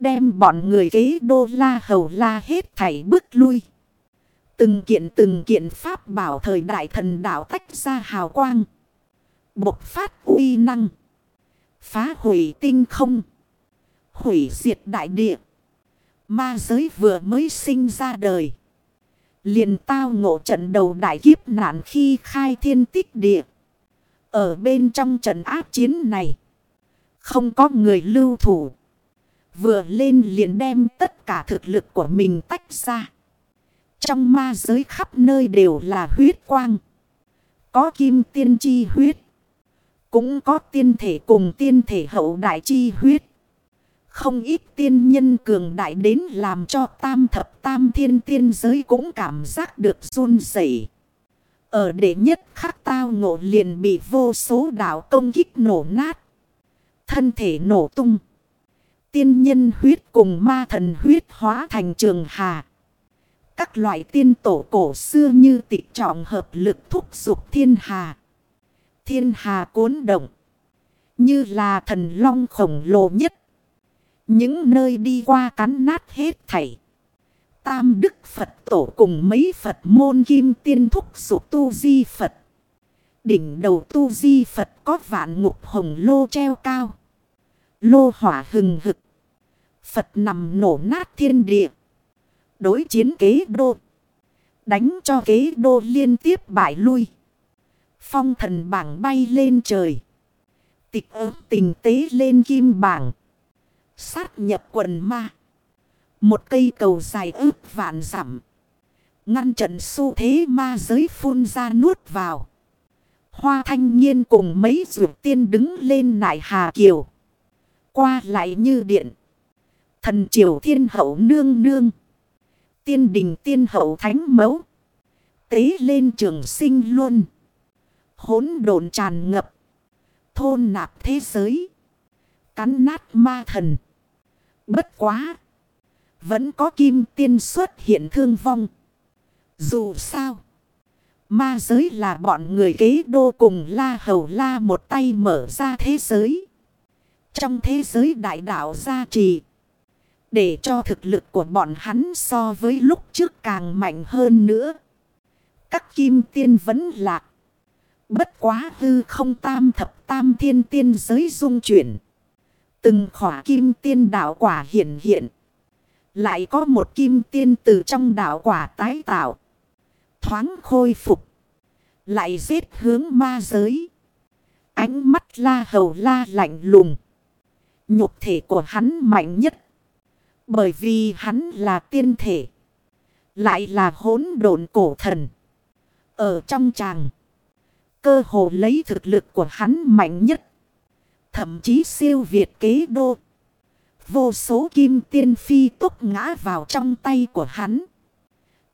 Đem bọn người kế đô la hầu la hết thảy bước lui. Từng kiện từng kiện pháp bảo thời đại thần đạo tách ra hào quang. Bộc phát uy năng. Phá hủy tinh không. Hủy diệt đại địa. Ma giới vừa mới sinh ra đời. Liền tao ngộ trận đầu đại kiếp nạn khi khai thiên tích địa. Ở bên trong trận áp chiến này. Không có người lưu thủ. Vừa lên liền đem tất cả thực lực của mình tách ra. Trong ma giới khắp nơi đều là huyết quang. Có kim tiên chi huyết. Cũng có tiên thể cùng tiên thể hậu đại chi huyết. Không ít tiên nhân cường đại đến làm cho tam thập tam thiên tiên giới cũng cảm giác được run rẩy. Ở đệ nhất khắc tao ngộ liền bị vô số đạo công kích nổ nát. Thân thể nổ tung. Tiên nhân huyết cùng ma thần huyết hóa thành trường hà. Các loại tiên tổ cổ xưa như tịch trọng hợp lực thúc dục thiên hà. Thiên hà cuốn động. Như là thần long khổng lồ nhất. Những nơi đi qua cắn nát hết thảy. Tam Đức Phật tổ cùng mấy Phật môn kim tiên thúc dục tu di Phật. Đỉnh đầu tu di Phật có vạn ngục hồng lô treo cao. Lô hỏa hừng hực. Phật nằm nổ nát thiên địa. Đối chiến kế đô. Đánh cho kế đô liên tiếp bại lui. Phong thần bảng bay lên trời. Tịch ớt tình tế lên kim bảng. Sát nhập quần ma. Một cây cầu dài ước vạn dặm Ngăn trận xu thế ma giới phun ra nuốt vào. Hoa thanh nhiên cùng mấy dược tiên đứng lên nại hà kiều. Qua lại như điện. Thần triều thiên hậu nương nương. Tiên đình tiên hậu thánh mẫu. Tế lên trường sinh luôn. Hốn đồn tràn ngập. Thôn nạp thế giới. Cắn nát ma thần. Bất quá. Vẫn có kim tiên xuất hiện thương vong. Dù sao. Ma giới là bọn người kế đô cùng la hầu la một tay mở ra thế giới. Trong thế giới đại đạo gia trì. Để cho thực lực của bọn hắn so với lúc trước càng mạnh hơn nữa. Các kim tiên vẫn lạc. Bất quá hư không tam thập tam thiên tiên giới dung chuyển. Từng khỏa kim tiên đạo quả hiện hiện. Lại có một kim tiên từ trong đạo quả tái tạo. Thoáng khôi phục. Lại giết hướng ma giới. Ánh mắt la hầu la lạnh lùng. Nhục thể của hắn mạnh nhất. Bởi vì hắn là tiên thể. Lại là hỗn độn cổ thần. Ở trong tràng. Cơ hồ lấy thực lực của hắn mạnh nhất. Thậm chí siêu việt kế đô. Vô số kim tiên phi túc ngã vào trong tay của hắn.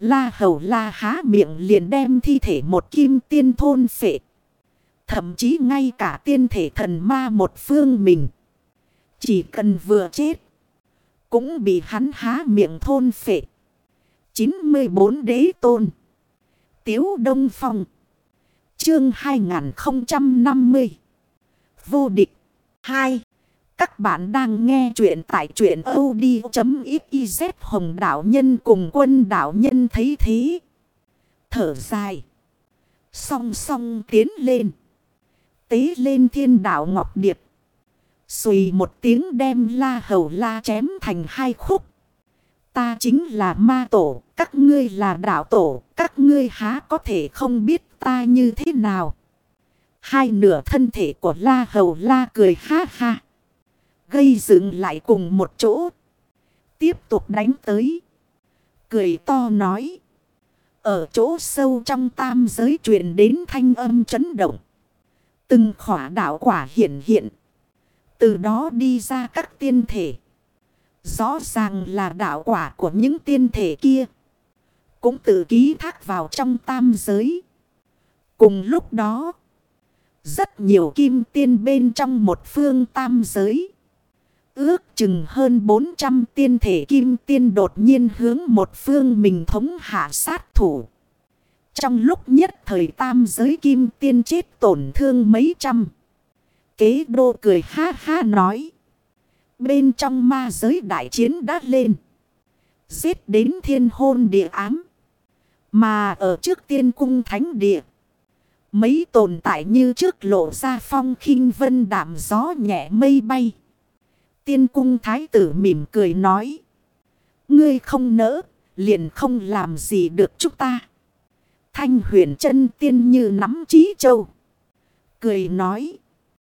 La hầu la há miệng liền đem thi thể một kim tiên thôn phệ. Thậm chí ngay cả tiên thể thần ma một phương mình. Chỉ cần vừa chết. Cũng bị hắn há miệng thôn phệ. 94 đế tôn. Tiếu Đông Phong. Chương 2050. Vô địch. 2. Các bạn đang nghe chuyện tại chuyện od.xyz hồng đảo nhân cùng quân đảo nhân thấy thế. Thở dài. Song song tiến lên. Tế lên thiên đảo Ngọc Điệp. Xùi một tiếng đem la hầu la chém thành hai khúc. Ta chính là ma tổ, các ngươi là đạo tổ, các ngươi há có thể không biết ta như thế nào. Hai nửa thân thể của la hầu la cười ha ha. Gây dựng lại cùng một chỗ. Tiếp tục đánh tới. Cười to nói. Ở chỗ sâu trong tam giới truyền đến thanh âm chấn động. Từng khỏa đạo quả hiện hiện. Từ đó đi ra các tiên thể. Rõ ràng là đạo quả của những tiên thể kia. Cũng tự ký thác vào trong tam giới. Cùng lúc đó. Rất nhiều kim tiên bên trong một phương tam giới. Ước chừng hơn 400 tiên thể kim tiên đột nhiên hướng một phương mình thống hạ sát thủ. Trong lúc nhất thời tam giới kim tiên chết tổn thương mấy trăm. Kế đô cười ha ha nói. Bên trong ma giới đại chiến đã lên. Giết đến thiên hôn địa ám. Mà ở trước tiên cung thánh địa. Mấy tồn tại như trước lộ ra phong khinh vân đảm gió nhẹ mây bay. Tiên cung thái tử mỉm cười nói. Ngươi không nỡ, liền không làm gì được chúng ta. Thanh huyền chân tiên như nắm trí châu. Cười nói.